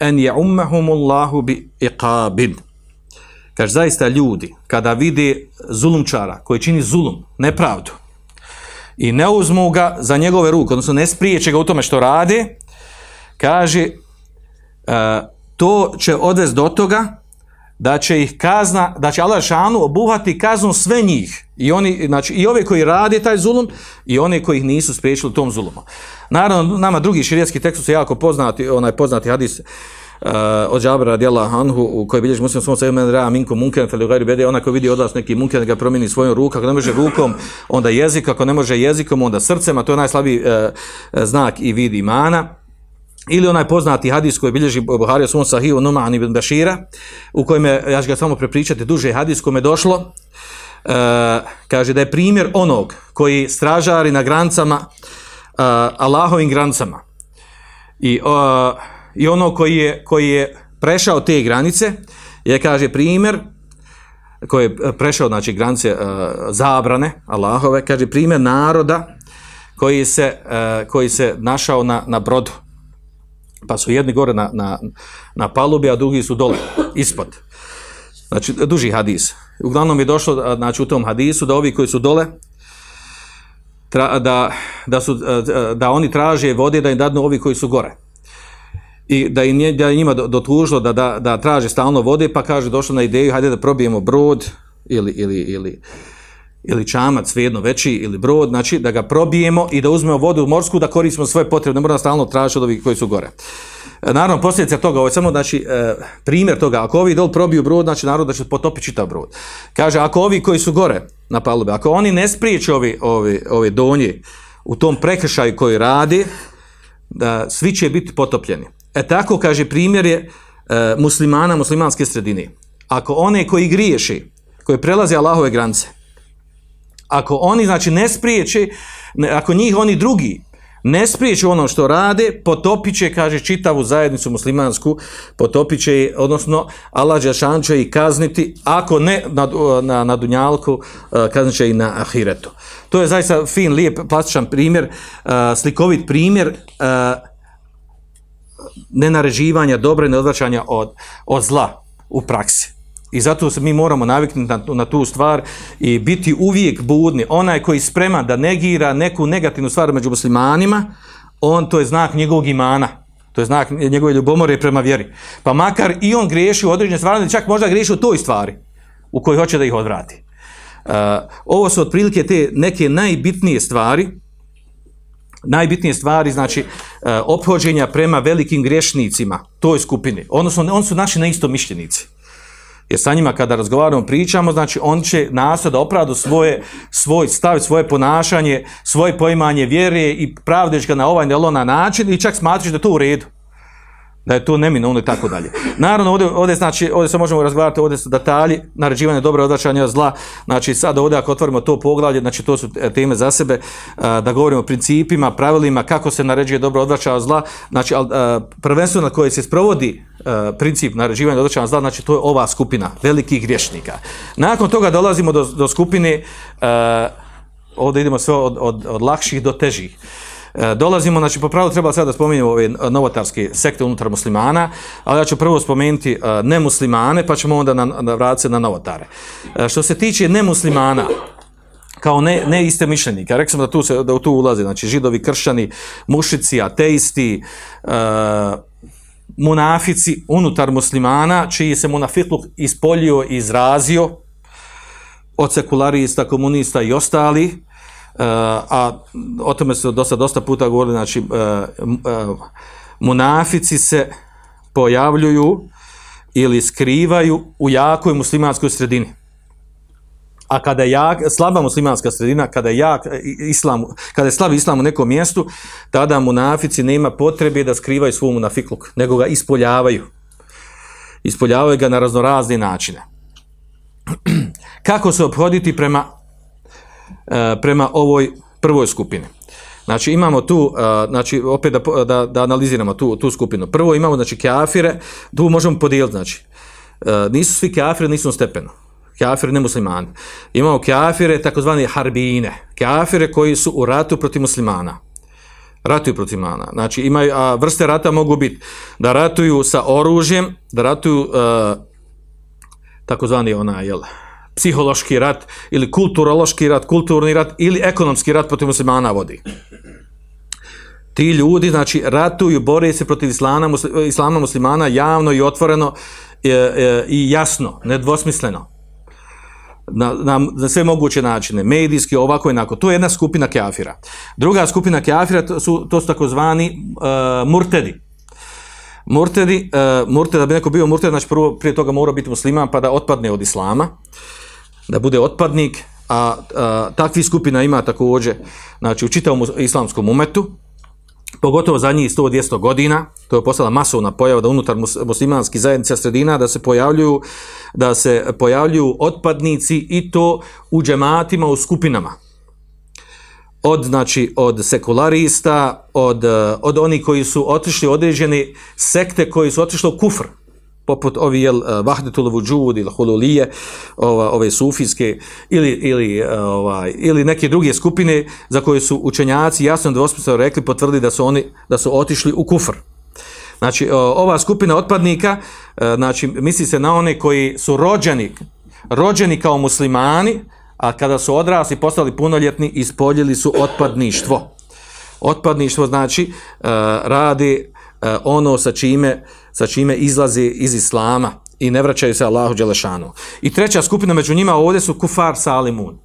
an ya'ummahum Allahu bi iqabin. Kaže zaista ljudi kada vide zulumčara koji čini zulum nepravdu i ne uzmu ga za njegove ruke, odnosno ne spriječe ga u tome što rade, kaže, e, to će odvesti do toga da će ih kazna, da će Allah šanu obuhati kaznom sve njih. I, oni, znači, I ove koji rade taj zulum i one koji ih nisu spriječili tom zulumu. Naravno, nama drugi širijetski tekst su jako poznati, onaj poznati hadis uh, od Džabra radijala Anhu, u kojoj bilježi muslim svom sebe men raa minko munken gajri bede, onaj koji vidi od vas neki munken ga promijeni svojom rukom, ako ne može rukom, onda jezik, ako ne može jezikom, onda srcem, a to je najslabiji uh, znak i vid imana. Ili onaj poznati hadis koji bilježi Buhari u svom Numan ibn Bashira, u kojem je, ja ću ga samo prepričati, duže hadis kome je došlo, uh, kaže da je primjer onog koji stražari na grancama, uh, Allahovim granicama. I, uh, i ono koji je, koji je prešao te granice, je, kaže, primjer koji je prešao, znači, granice uh, zabrane Allahove, kaže, primjer naroda koji se, uh, koji se našao na, na brodu pa su jedni gore na, na, na palubi, a drugi su dole, ispod. Znači, duži hadis. Uglavnom je došlo, znači, u tom hadisu, da ovi koji su dole, tra, da, da, su, da oni traže vode da im dadnu ovi koji su gore. I da, je njima dotužilo da, da, da traže stalno vode, pa kaže, došlo na ideju, hajde da probijemo brod ili, ili, ili, ili čamac, svejedno veći, ili brod, znači da ga probijemo i da uzmemo vodu u morsku, da koristimo svoje potrebe, ne moramo stalno tražiti od ovih koji su gore. E, naravno, posljedica toga, ovo je samo znači, e, primjer toga, ako ovi dol probiju brod, znači narod da će potopiti čitav brod. Kaže, ako ovi koji su gore na palube, ako oni ne spriječe ovi, ovi, ovi donje u tom prekršaju koji radi, da svi će biti potopljeni. E tako, kaže, primjer je e, muslimana, muslimanske sredine. Ako one koji griješi, koji prelaze Allahove granice, ako oni znači ne spriječe, ako njih oni drugi ne spriječe ono što rade, potopit će, kaže, čitavu zajednicu muslimansku, potopit će, odnosno Allah Đašan će ih kazniti, ako ne na, na, na Dunjalku, kaznit će i na Ahiretu. To je zaista fin, lijep, plastičan primjer, slikovit primjer nenaređivanja, dobre neodvraćanja od, od zla u praksi. I zato se mi moramo naviknuti na, na tu stvar i biti uvijek budni. Onaj koji sprema da negira neku negativnu stvar među muslimanima, on to je znak njegovog imana. To je znak njegove ljubomore prema vjeri. Pa makar i on griješi u određene stvari, čak možda griješi u toj stvari u kojoj hoće da ih odvrati. Uh, ovo su otprilike te neke najbitnije stvari, najbitnije stvari, znači, uh, ophođenja prema velikim griješnicima, toj skupini. Odnosno, oni su naši neistomišljenici. Jer sa njima kada razgovaramo, pričamo, znači on će nasto da opravdu svoje, svoj stav, svoje ponašanje, svoje poimanje vjere i pravdeš ga na ovaj ili na način i čak smatriš da to u redu da je to neminovno i tako dalje. Naravno, ovdje, ovdje, znači, ovdje se možemo razgovarati, ovdje su detalji, naređivanje dobro odvraćanja zla, znači sad ovdje ako otvorimo to poglavlje, znači to su teme za sebe, da govorimo o principima, pravilima, kako se naređuje dobro odvraćanja zla, znači prvenstveno na koje se sprovodi princip naređivanja odvraćanja zla, znači to je ova skupina velikih griješnika. Nakon toga dolazimo do, do skupine, ovdje idemo sve od, od, od lakših do težih. E, dolazimo, znači po pravilu treba sada da spominjemo ove novotarske sekte unutar muslimana, ali ja ću prvo spomenuti e, nemuslimane, pa ćemo onda na, na vratiti na novotare. E, što se tiče nemuslimana, kao ne, ne iste mišljenika, rekli smo da tu, se, da tu ulaze, znači židovi, kršćani, mušici, ateisti, munafici unutar muslimana, čiji se munafikluk ispolio i izrazio od sekularista, komunista i ostali, a o tome se dosta, dosta puta govorili, znači, uh, uh, munafici se pojavljuju ili skrivaju u jakoj muslimanskoj sredini. A kada je jak, slaba muslimanska sredina, kada je jak islam, kada je slab islam u nekom mjestu, tada munafici nema potrebe da skrivaju svoj munafikluk, nego ga ispoljavaju. Ispoljavaju ga na raznorazne načine. Kako se obhoditi prema E, prema ovoj prvoj skupini. Znači imamo tu, e, znači opet da, da, da analiziramo tu, tu skupinu. Prvo imamo znači kafire, tu možemo podijeliti, znači e, nisu svi kafire, nisu na stepenu. Kafire ne muslimani. Imamo kafire, takozvani harbine, kafire koji su u ratu protiv muslimana. Ratuju protiv muslimana. Znači imaju, a vrste rata mogu biti da ratuju sa oružjem, da ratuju takozvani ona, jel, psihološki rat ili kulturološki rat, kulturni rat ili ekonomski rat protiv muslimana vodi. Ti ljudi, znači, ratuju, bore se protiv islama, islama muslimana javno i otvoreno e, e, i jasno, nedvosmisleno. Na, na, na sve moguće načine, medijski, ovako i onako. To je jedna skupina kafira. Druga skupina kafira, to su, to su takozvani e, murtedi. Murtedi, e, murted, da bi neko bio murted, znači prvo prije toga mora biti musliman pa da otpadne od islama, da bude otpadnik, a, a takvih skupina ima također, znači u čitavom islamskom umetu, pogotovo zadnjih 100-200 godina, to je postala masovna pojava da unutar mus- muslimanskih zajednica sredina da se pojavljuju da se pojavljuju otpadnici i to u džematima, u skupinama. Od, znači, od sekularista, od, eh, od onih koji su otišli određene sekte koji su otišli u kufr, poput ovi jel, eh, Vahdetul Vujud ili Hululije, ova, ove sufijske, ili, ili, ovaj, ili neke druge skupine za koje su učenjaci jasno dvosmisleno rekli, potvrdili da su oni da su otišli u kufr. Znači, ova skupina otpadnika, znači, misli se na one koji su rođeni, rođeni kao muslimani, a kada su odrasli, postali punoljetni, ispoljili su otpadništvo. Otpadništvo znači e, radi e, ono sa čime, sa čime izlazi iz islama i ne vraćaju se Allahu Đelešanu. I treća skupina među njima ovdje su kufar salimun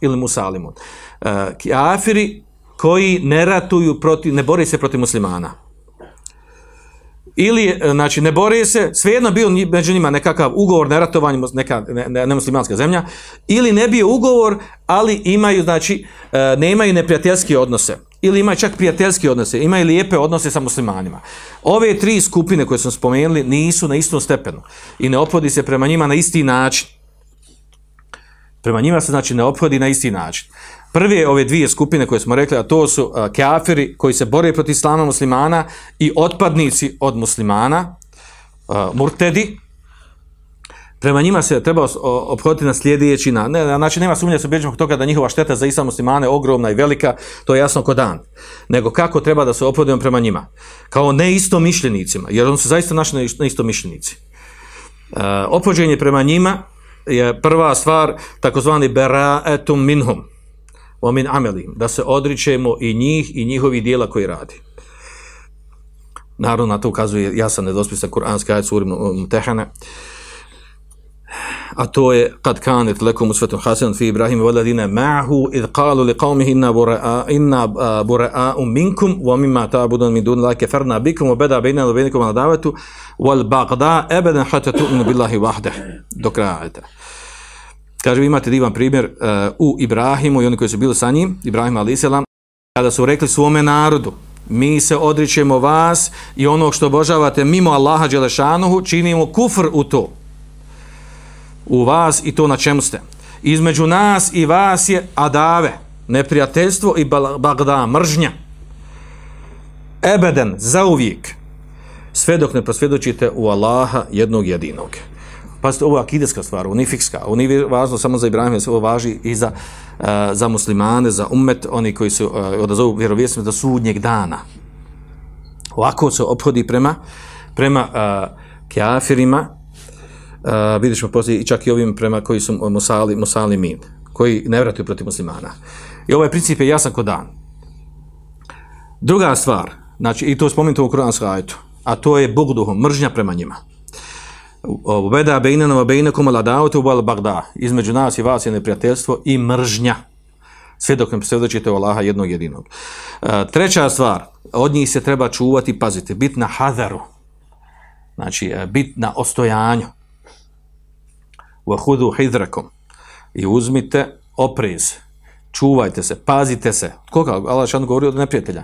ili musalimun. E, kafiri koji ne ratuju protiv, ne bore se protiv muslimana ili e, znači ne bore se, svejedno bio među njima nekakav ugovor na ratovanje, neka ne, ne, nemuslimanska zemlja, ili ne bio ugovor, ali imaju, znači, e, nemaju neprijateljske odnose, ili imaju čak prijateljske odnose, imaju lijepe odnose sa muslimanima. Ove tri skupine koje smo spomenuli nisu na istom stepenu i ne opodi se prema njima na isti način. Prema njima se znači ne ophodi na isti način. Prve ove dvije skupine koje smo rekli, a to su a, kafiri koji se bore protiv islama muslimana i otpadnici od muslimana, a, murtedi, prema njima se treba ophoditi na sljedeći na, ne, znači nema sumnje se ubjeđujemo toga da njihova šteta za islam muslimane je ogromna i velika, to je jasno ko dan. Nego kako treba da se ophodimo prema njima? Kao neistomišljenicima, jer oni su zaista naši neisto- neistomišljenici. Uh, opođenje prema njima je prva stvar takozvani bera'etum minhum min amelim, da se odričemo i njih i njihovih dijela koji radi. Naravno, na to ukazuje jasan nedospisan kuranski ajet suri Mutehane, a to je kad kanet lekom usvetun hasan fi Ibrahim wa ladina ma'hu id qalu li qaumihi inna bura'a inna minkum wa mimma ta'budun min dun la kafarna bikum wa bainakum adawatu wal baghdha abadan hatta tu'minu billahi wahdah do kraja. Kaže, vi imate divan primjer uh, u Ibrahimu i oni koji su bili sa njim, Ibrahim a.s. kada su rekli svome narodu, mi se odričemo vas i ono što obožavate mimo Allaha Đelešanuhu, činimo kufr u to. U vas i to na čemu ste. Između nas i vas je adave, neprijateljstvo i bagda, mržnja. Ebeden, zauvijek. Sve dok ne prosvjedočite u Allaha jednog jedinog. Pazite, ovo je akideska stvar, ovo nije fikska, ovo nije važno samo za Ibrahima, ovo važi i za, uh, za muslimane, za ummet, oni koji su uh, odazovu vjerovjesnosti do sudnjeg dana. Ovako se ophodi prema, prema uh, kafirima, uh, ćemo poslije čak i ovim prema koji su musali, musali min, koji ne vratuju protiv muslimana. I ovaj princip je jasan kod dan. Druga stvar, znači i to spomenuto u Kur'anskom ajetu, a to je bugduhom, mržnja prema njima. Veda bejnenu wa bejnekum al adavatu wal bagda. Između nas i vas je neprijateljstvo i mržnja. Sve dok ne posvjedočite u Allaha jednog jedinog. E, treća stvar, od njih se treba čuvati, pazite, bit na hadaru. Znači, e, bit na ostojanju. Wa hudu hidrakom. I uzmite oprez. Čuvajte se, pazite se. Koga? Allah šan govori od neprijatelja.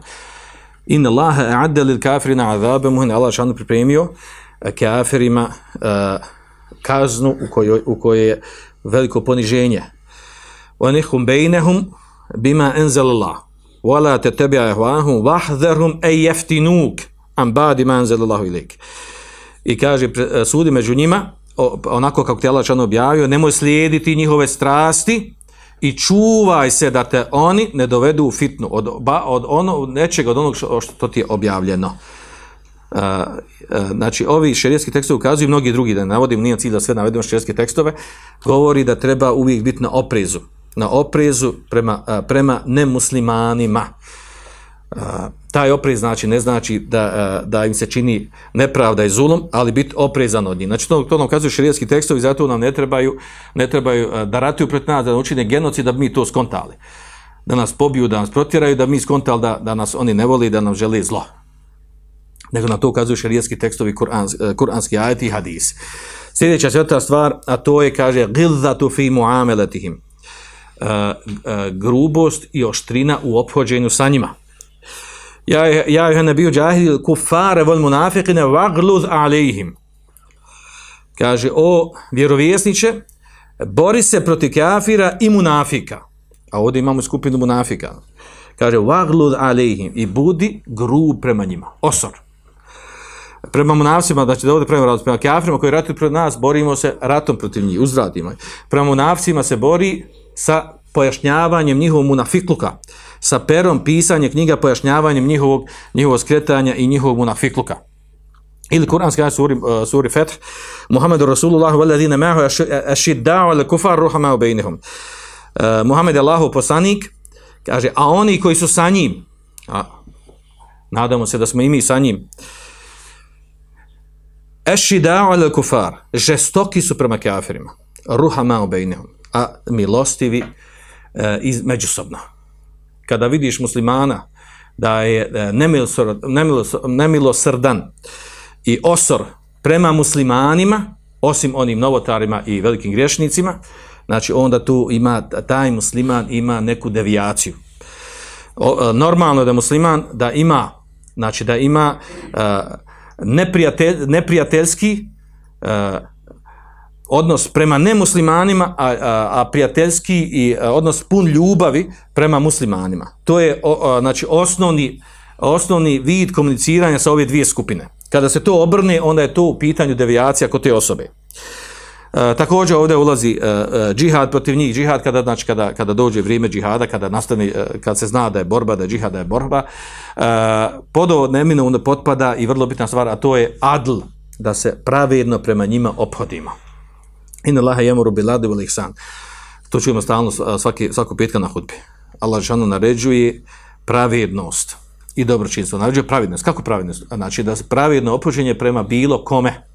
In Allaha a'adda lil kafirina azabe muhin. Allah šan pripremio E, kafirima e, kaznu u kojoj, u kojoj je veliko poniženje. Onihum bejnehum bima enzalallah. Vala te tebi ahvahum vahderum e jeftinuk am badi ma enzalallahu ilik. I kaže, e, sudi među njima, onako kako te Allah objavio, nemoj slijediti njihove strasti i čuvaj se da te oni ne dovedu u fitnu od, od ono, nečega od onog što ti je objavljeno a, a, znači ovi šerijetski tekstovi ukazuju mnogi drugi, da navodim, nije cilj da sve navedemo šerijetske tekstove, govori da treba uvijek biti na oprezu, na oprezu prema, a, prema nemuslimanima. Taj oprez znači ne znači da, da im se čini nepravda i zulom, ali biti oprezan od njih. Znači to, to nam kazuju šerijetski tekstovi, zato nam ne trebaju, ne trebaju da ratuju pred nas, da učine genocid, da bi mi to skontali. Da nas pobiju, da nas protjeraju, da mi skontali da, da nas oni ne voli, da nam žele zlo nego na to ukazuju šerijetski tekstovi kurans, eh, kuranski ajeti i hadisi. Sljedeća četvrta stvar, a to je, kaže, gilzatu fi muameletihim. Uh, uh, grubost i oštrina u ophođenju sa njima. Ja, ja je nabiju džahil kufare vol munafikine vagluz alejhim. Kaže, o vjerovjesniče, bori se proti kafira i munafika. A ovdje imamo skupinu munafika. Kaže, vagluz alejhim i budi grub prema njima. Osor prema munafcima, znači da ovdje prema razliku, prema kafirima koji ratuju protiv nas, borimo se ratom protiv njih, uzradimo. Prema munafcima se bori sa pojašnjavanjem njihovog munafikluka, sa perom pisanja knjiga, pojašnjavanjem njihovog, njihovog skretanja i njihovog munafikluka. Ili kuranski ajat suri, uh, suri Fetr, Muhammedu Rasulullah valadine mahu ašidda'u ala kufar ruhama u bejnihum. Uh, Muhammed je Allahu poslanik, kaže, a oni koji su sa njim, a, nadamo se da smo i mi sa njim, Ešida'u ala kufar, žestoki su prema kafirima, ruhama ubejnihum, a milostivi e, iz, međusobno. Kada vidiš muslimana da je e, nemilosrdan i osor prema muslimanima, osim onim novotarima i velikim griješnicima, znači onda tu ima, taj musliman ima neku devijaciju. O, e, normalno da musliman da ima, znači da ima e, neprijatelj, neprijateljski uh, odnos prema nemuslimanima, a, a, a prijateljski i a, odnos pun ljubavi prema muslimanima. To je o, znači osnovni, osnovni vid komuniciranja sa ove dvije skupine. Kada se to obrne, onda je to u pitanju devijacija kod te osobe. E, također ovdje ulazi e, e, džihad protiv njih, džihad kada, znači, kada, kada dođe vrijeme džihada, kada nastane, kad se zna da je borba, da je džihad, da je borba, e, podo neminovno potpada i vrlo bitna stvar, a to je adl, da se pravedno prema njima obhodimo. Inna laha jemoru biladu ihsan. To čujemo stalno svaki, svaku petka na hudbi. Allah žano naređuje pravednost i dobročinstvo. Naređuje pravednost. Kako pravednost? Znači da pravedno opođenje prema bilo kome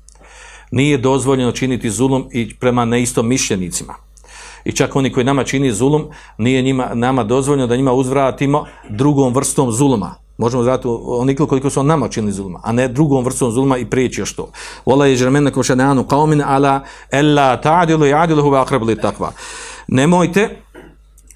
nije dozvoljeno činiti zulum i prema neistom mišljenicima. I čak oni koji nama čini zulum, nije njima, nama dozvoljeno da njima uzvratimo drugom vrstom zuluma. Možemo zvati oniklo koliko su on nama činili zuluma, a ne drugom vrstom zuluma i prijeći još to. Vola je žermena ko šadeanu qaumin ala ella ta'dilu ya'dilu huwa aqrabu takva. Nemojte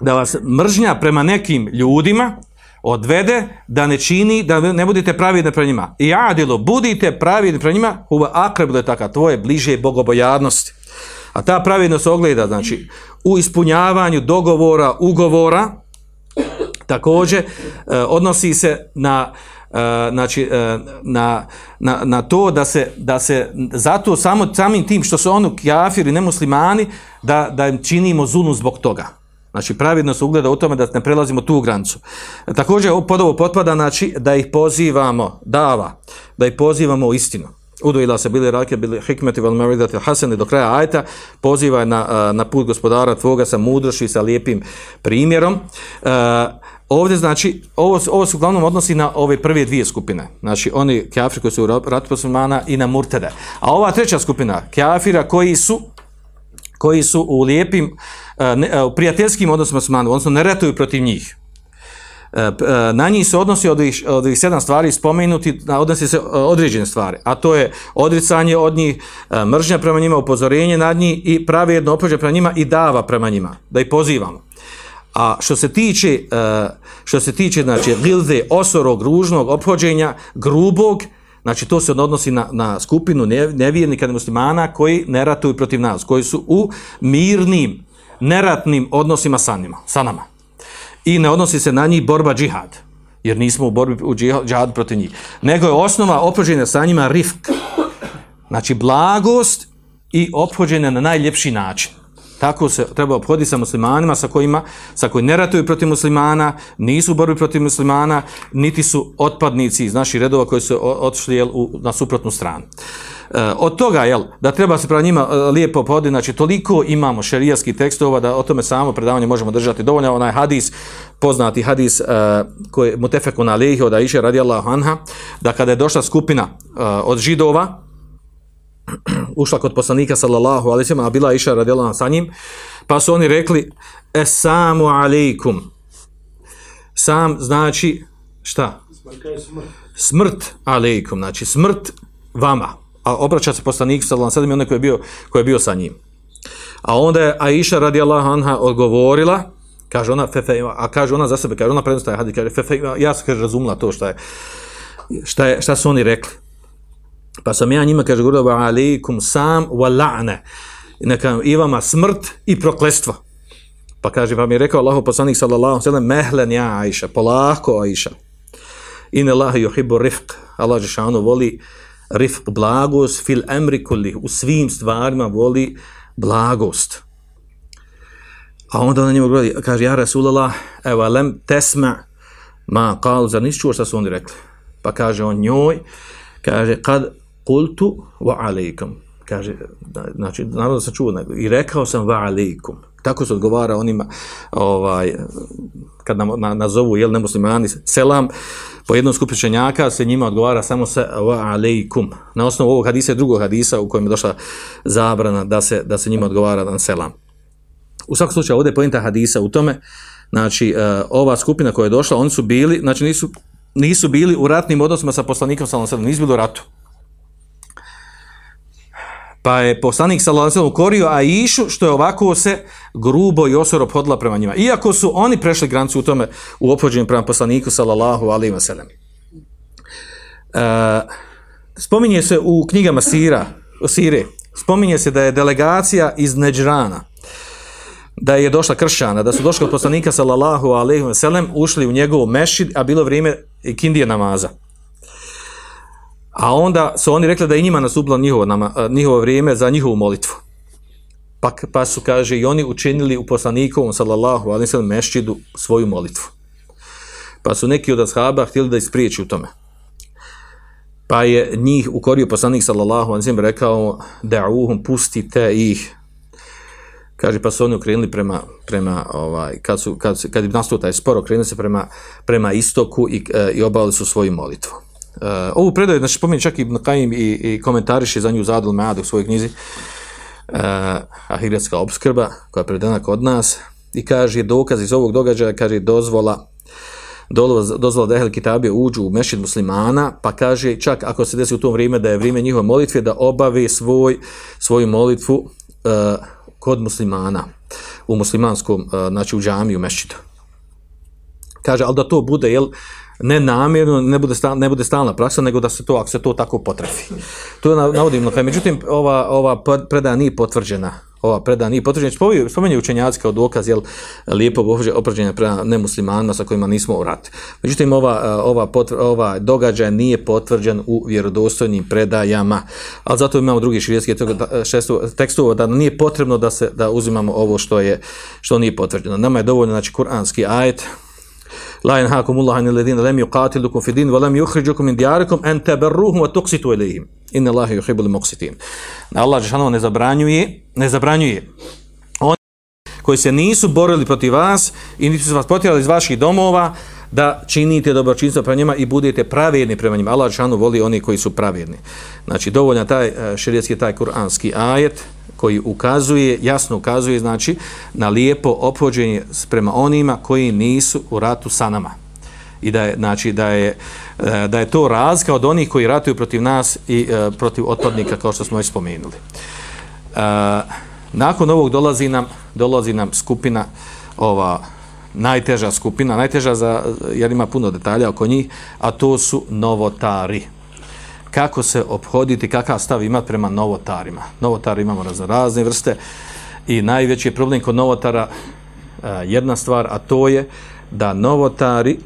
da vas mržnja prema nekim ljudima odvede da ne čini, da ne budete pravidni prema njima. I adilo, budite pravidni prema njima, huva akreb da taka, tvoje bliže bogobojadnosti. A ta pravidnost ogleda, znači, u ispunjavanju dogovora, ugovora, također, eh, odnosi se na, eh, znači, eh, na, na, na to da se, da se zato samo, samim tim što su oni kafiri, nemuslimani, da, da im činimo zulum zbog toga. Znači, pravidno se ugleda u tome da ne prelazimo tu granicu. Također, pod ovo potpada, znači, da ih pozivamo, dava, da ih pozivamo u istinu. Udu ila se bili rake, bili hikmeti, vel maridati hasani, do kraja ajta, pozivaj na, na put gospodara tvoga sa mudroši, sa lijepim primjerom. Uh, ovdje, znači, ovo, ovo su uglavnom odnosi na ove prve dvije skupine. Znači, oni kafiri koji su u ratu i na murtede. A ova treća skupina, kafira koji su koji su u lijepim, e, ne, u prijateljskim odnosima s manu, odnosno ne ratuju protiv njih. E, e, na njih se odnosi od ovih, od ovih sedam stvari spomenuti, odnosi se određene stvari, a to je odricanje od njih, mržnja prema njima, upozorenje nad njih i pravi jedno opođe prema njima i dava prema njima, da ih pozivamo. A što se tiče, što se tiče znači, gilde, osorog, ružnog ophođenja, grubog, Znači, to se odnosi na, na skupinu nevjernika muslimana koji ne ratuju protiv nas, koji su u mirnim, neratnim odnosima sa, njima, sa nama. I ne odnosi se na njih borba džihad, jer nismo u borbi u džihad protiv njih. Nego je osnova opođenja sa njima rifk. Znači, blagost i opođenja na najljepši način. Tako se treba obhoditi sa muslimanima sa kojima, sa koji ne ratuju protiv muslimana, nisu u borbi protiv muslimana, niti su otpadnici iz naših redova koji su otišli jel, u, na suprotnu stranu. E, od toga, jel, da treba se prema njima e, lijepo obhoditi, znači toliko imamo šerijskih tekstova da o tome samo predavanje možemo držati dovoljno. Onaj hadis, poznati hadis uh, koji je mutefekun alihi od Aisha radijallahu anha, da kada je došla skupina e, od židova, ušla kod poslanika sallallahu alejhi a bila Iša anha sa njim, pa su oni rekli esamu alejkum. Sam znači šta? Smrt alejkum, znači smrt vama. A obraća se poslanik sallallahu alejhi ve onaj koji je bio koji je bio sa njim. A onda je Aisha radijallahu anha odgovorila, kaže ona, fefe, a kaže ona za sebe, kaže ona prenostaje hadis, kaže fefe, ja sam kaže, razumila to šta je, šta, je, šta su oni rekli. Pa sam ja njima, kaže, govorio, alaikum sam wa la'ne. Neka i vama smrt i proklestvo. Pa kaže, vam je rekao Allahu poslanik sallallahu sallam, mehlen ja Aisha, polako Aisha. In Allah yuhibbu rifq. Allah Žešanu voli rifq, blagost, fil emri kulli, u svim stvarima voli blagost. A onda ona njemu govori, kaže, ja Rasulallah, evo, lem tesma ma kal, zar nisi čuo šta su oni rekli? Pa kaže on njoj, kaže, kad kultu wa alaikum. Kaže, znači, naravno da sam čuo, i rekao sam wa alaikum. Tako se odgovara onima, ovaj, kad nam na, nazovu, jel, nemuslimani, selam, po jednom skupu učenjaka se njima odgovara samo se wa alaikum. Na osnovu ovog hadisa i drugog hadisa u kojem je došla zabrana da se, da se njima odgovara na selam. U svakom slučaju, ovdje je pojenta hadisa u tome, znači, uh, ova skupina koja je došla, oni su bili, znači nisu, nisu bili u ratnim odnosima sa poslanikom sellem, nisu bili u ratu. Pa je poslanik sallallahu ukorio Aishu što je ovako se grubo i osoro podla prema njima. Iako su oni prešli granicu u tome u ophođenju prema poslaniku sallallahu alejhi ve sellem. E, spominje se u knjigama Sira, Sire, spominje se da je delegacija iz Neđrana, da je došla kršćana, da su došli od poslanika sallallahu alejhi ve sellem, ušli u njegov mešid, a bilo vrijeme kindije namaza. A onda su oni rekli da je njima nastupilo njihovo, nama, njihovo vrijeme za njihovu molitvu. Pa, pa su, kaže, i oni učinili u poslanikovom, sallallahu alaihi sallam, mešćidu svoju molitvu. Pa su neki od ashaba htjeli da ispriječi u tome. Pa je njih ukorio poslanik, sallallahu alaihi sallam, rekao, da'uhum, pustite ih. Kaže, pa su oni okrenuli prema, prema ovaj, kad, su, kad, kad je nastao taj spor, okrenuli se prema, prema istoku i, i obavili su svoju molitvu. Uh, ovu predaju, znači spominje čak i Ibn Qaim i, i komentariše za nju Zadul Mead u svojoj knjizi uh, Ahiretska obskrba, koja je predana kod nas i kaže dokaz iz ovog događaja, kaže dozvola dozvola da ehli kitabije uđu u mešid muslimana, pa kaže čak ako se desi u tom vrijeme da je vrijeme njihove molitve, da obavi svoj, svoju molitvu uh, kod muslimana u muslimanskom, uh, znači u džamiju, u mešidu. Kaže, ali da to bude, jel, ne namjerno, ne bude, stalna, ne bude stalna praksa, nego da se to, ako se to tako potrefi. To navodim, no, međutim, ova, ova predaja nije potvrđena, ova predaja nije potvrđena, spomenje učenjaci kao dokaz, jel, lijepo oprađenja prema nemuslimanima sa kojima nismo u rat. Međutim, ova, ova, ova događaj nije potvrđen u vjerodostojnim predajama, ali zato imamo drugi širijetski tekstova da nije potrebno da se da uzimamo ovo što je što nije potvrđeno. Nama je dovoljno, znači, kuranski ajet, la yanhaakum Allahu anil ladina lam yuqatilukum fi din wa lam yukhrijukum min diyarikum an tabarruhum wa tuqsitu ilayhim inna Allaha yuhibbul muqsitin. Allah dželle ne zabranjuje, ne zabranjuje oni koji se nisu borili protiv vas i nisu vas potjerali iz vaših domova da činite dobročinstvo prema njima i budete pravedni prema njima. Allah dželle voli oni koji su pravedni. Znači dovoljno taj šerijski taj kuranski ajet koji ukazuje, jasno ukazuje, znači, na lijepo ophođenje prema onima koji nisu u ratu sa nama. I da je, znači, da je, da je to razlika od onih koji ratuju protiv nas i uh, protiv otpadnika, kao što smo već spomenuli. Nakon ovog dolazi nam, dolazi nam skupina, ova najteža skupina, najteža za, jer ima puno detalja oko njih, a to su novotari kako se obhoditi, kakav stav imati prema novotarima. Novotari imamo razne, razne vrste i najveći problem kod novotara jedna stvar, a to je da novotari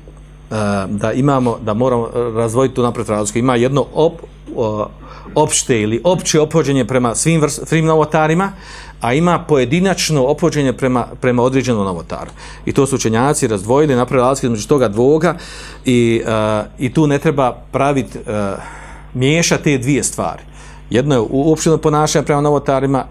da imamo, da moramo razvojiti tu napred razliku. Ima jedno op, o, opšte ili opće opođenje prema svim, vrst, svim novotarima, a ima pojedinačno opođenje prema, prema određenom novotaru. I to su učenjaci razdvojili, napravili razlike između toga dvoga i, uh, i tu ne treba praviti, uh, miješati te dvije stvari. Jedno je uopšteno ponašanje prema novotarima,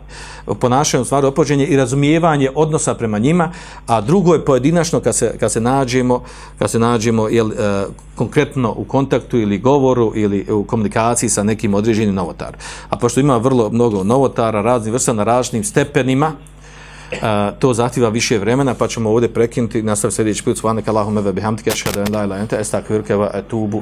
ponašanje u stvari opođenje i razumijevanje odnosa prema njima, a drugo je pojedinačno kad se, kad se nađemo, kad se nađemo jel, e, konkretno u kontaktu ili govoru ili u komunikaciji sa nekim određenim novotarom. A pošto ima vrlo mnogo novotara, raznih vrsta na različitim stepenima, Uh, to zahtjeva više vremena, pa ćemo ovdje prekinuti i nastaviti sljedeći put. Svanak Allahume ve bihamdike, ašhadu en la ente, estakvirke va etubu.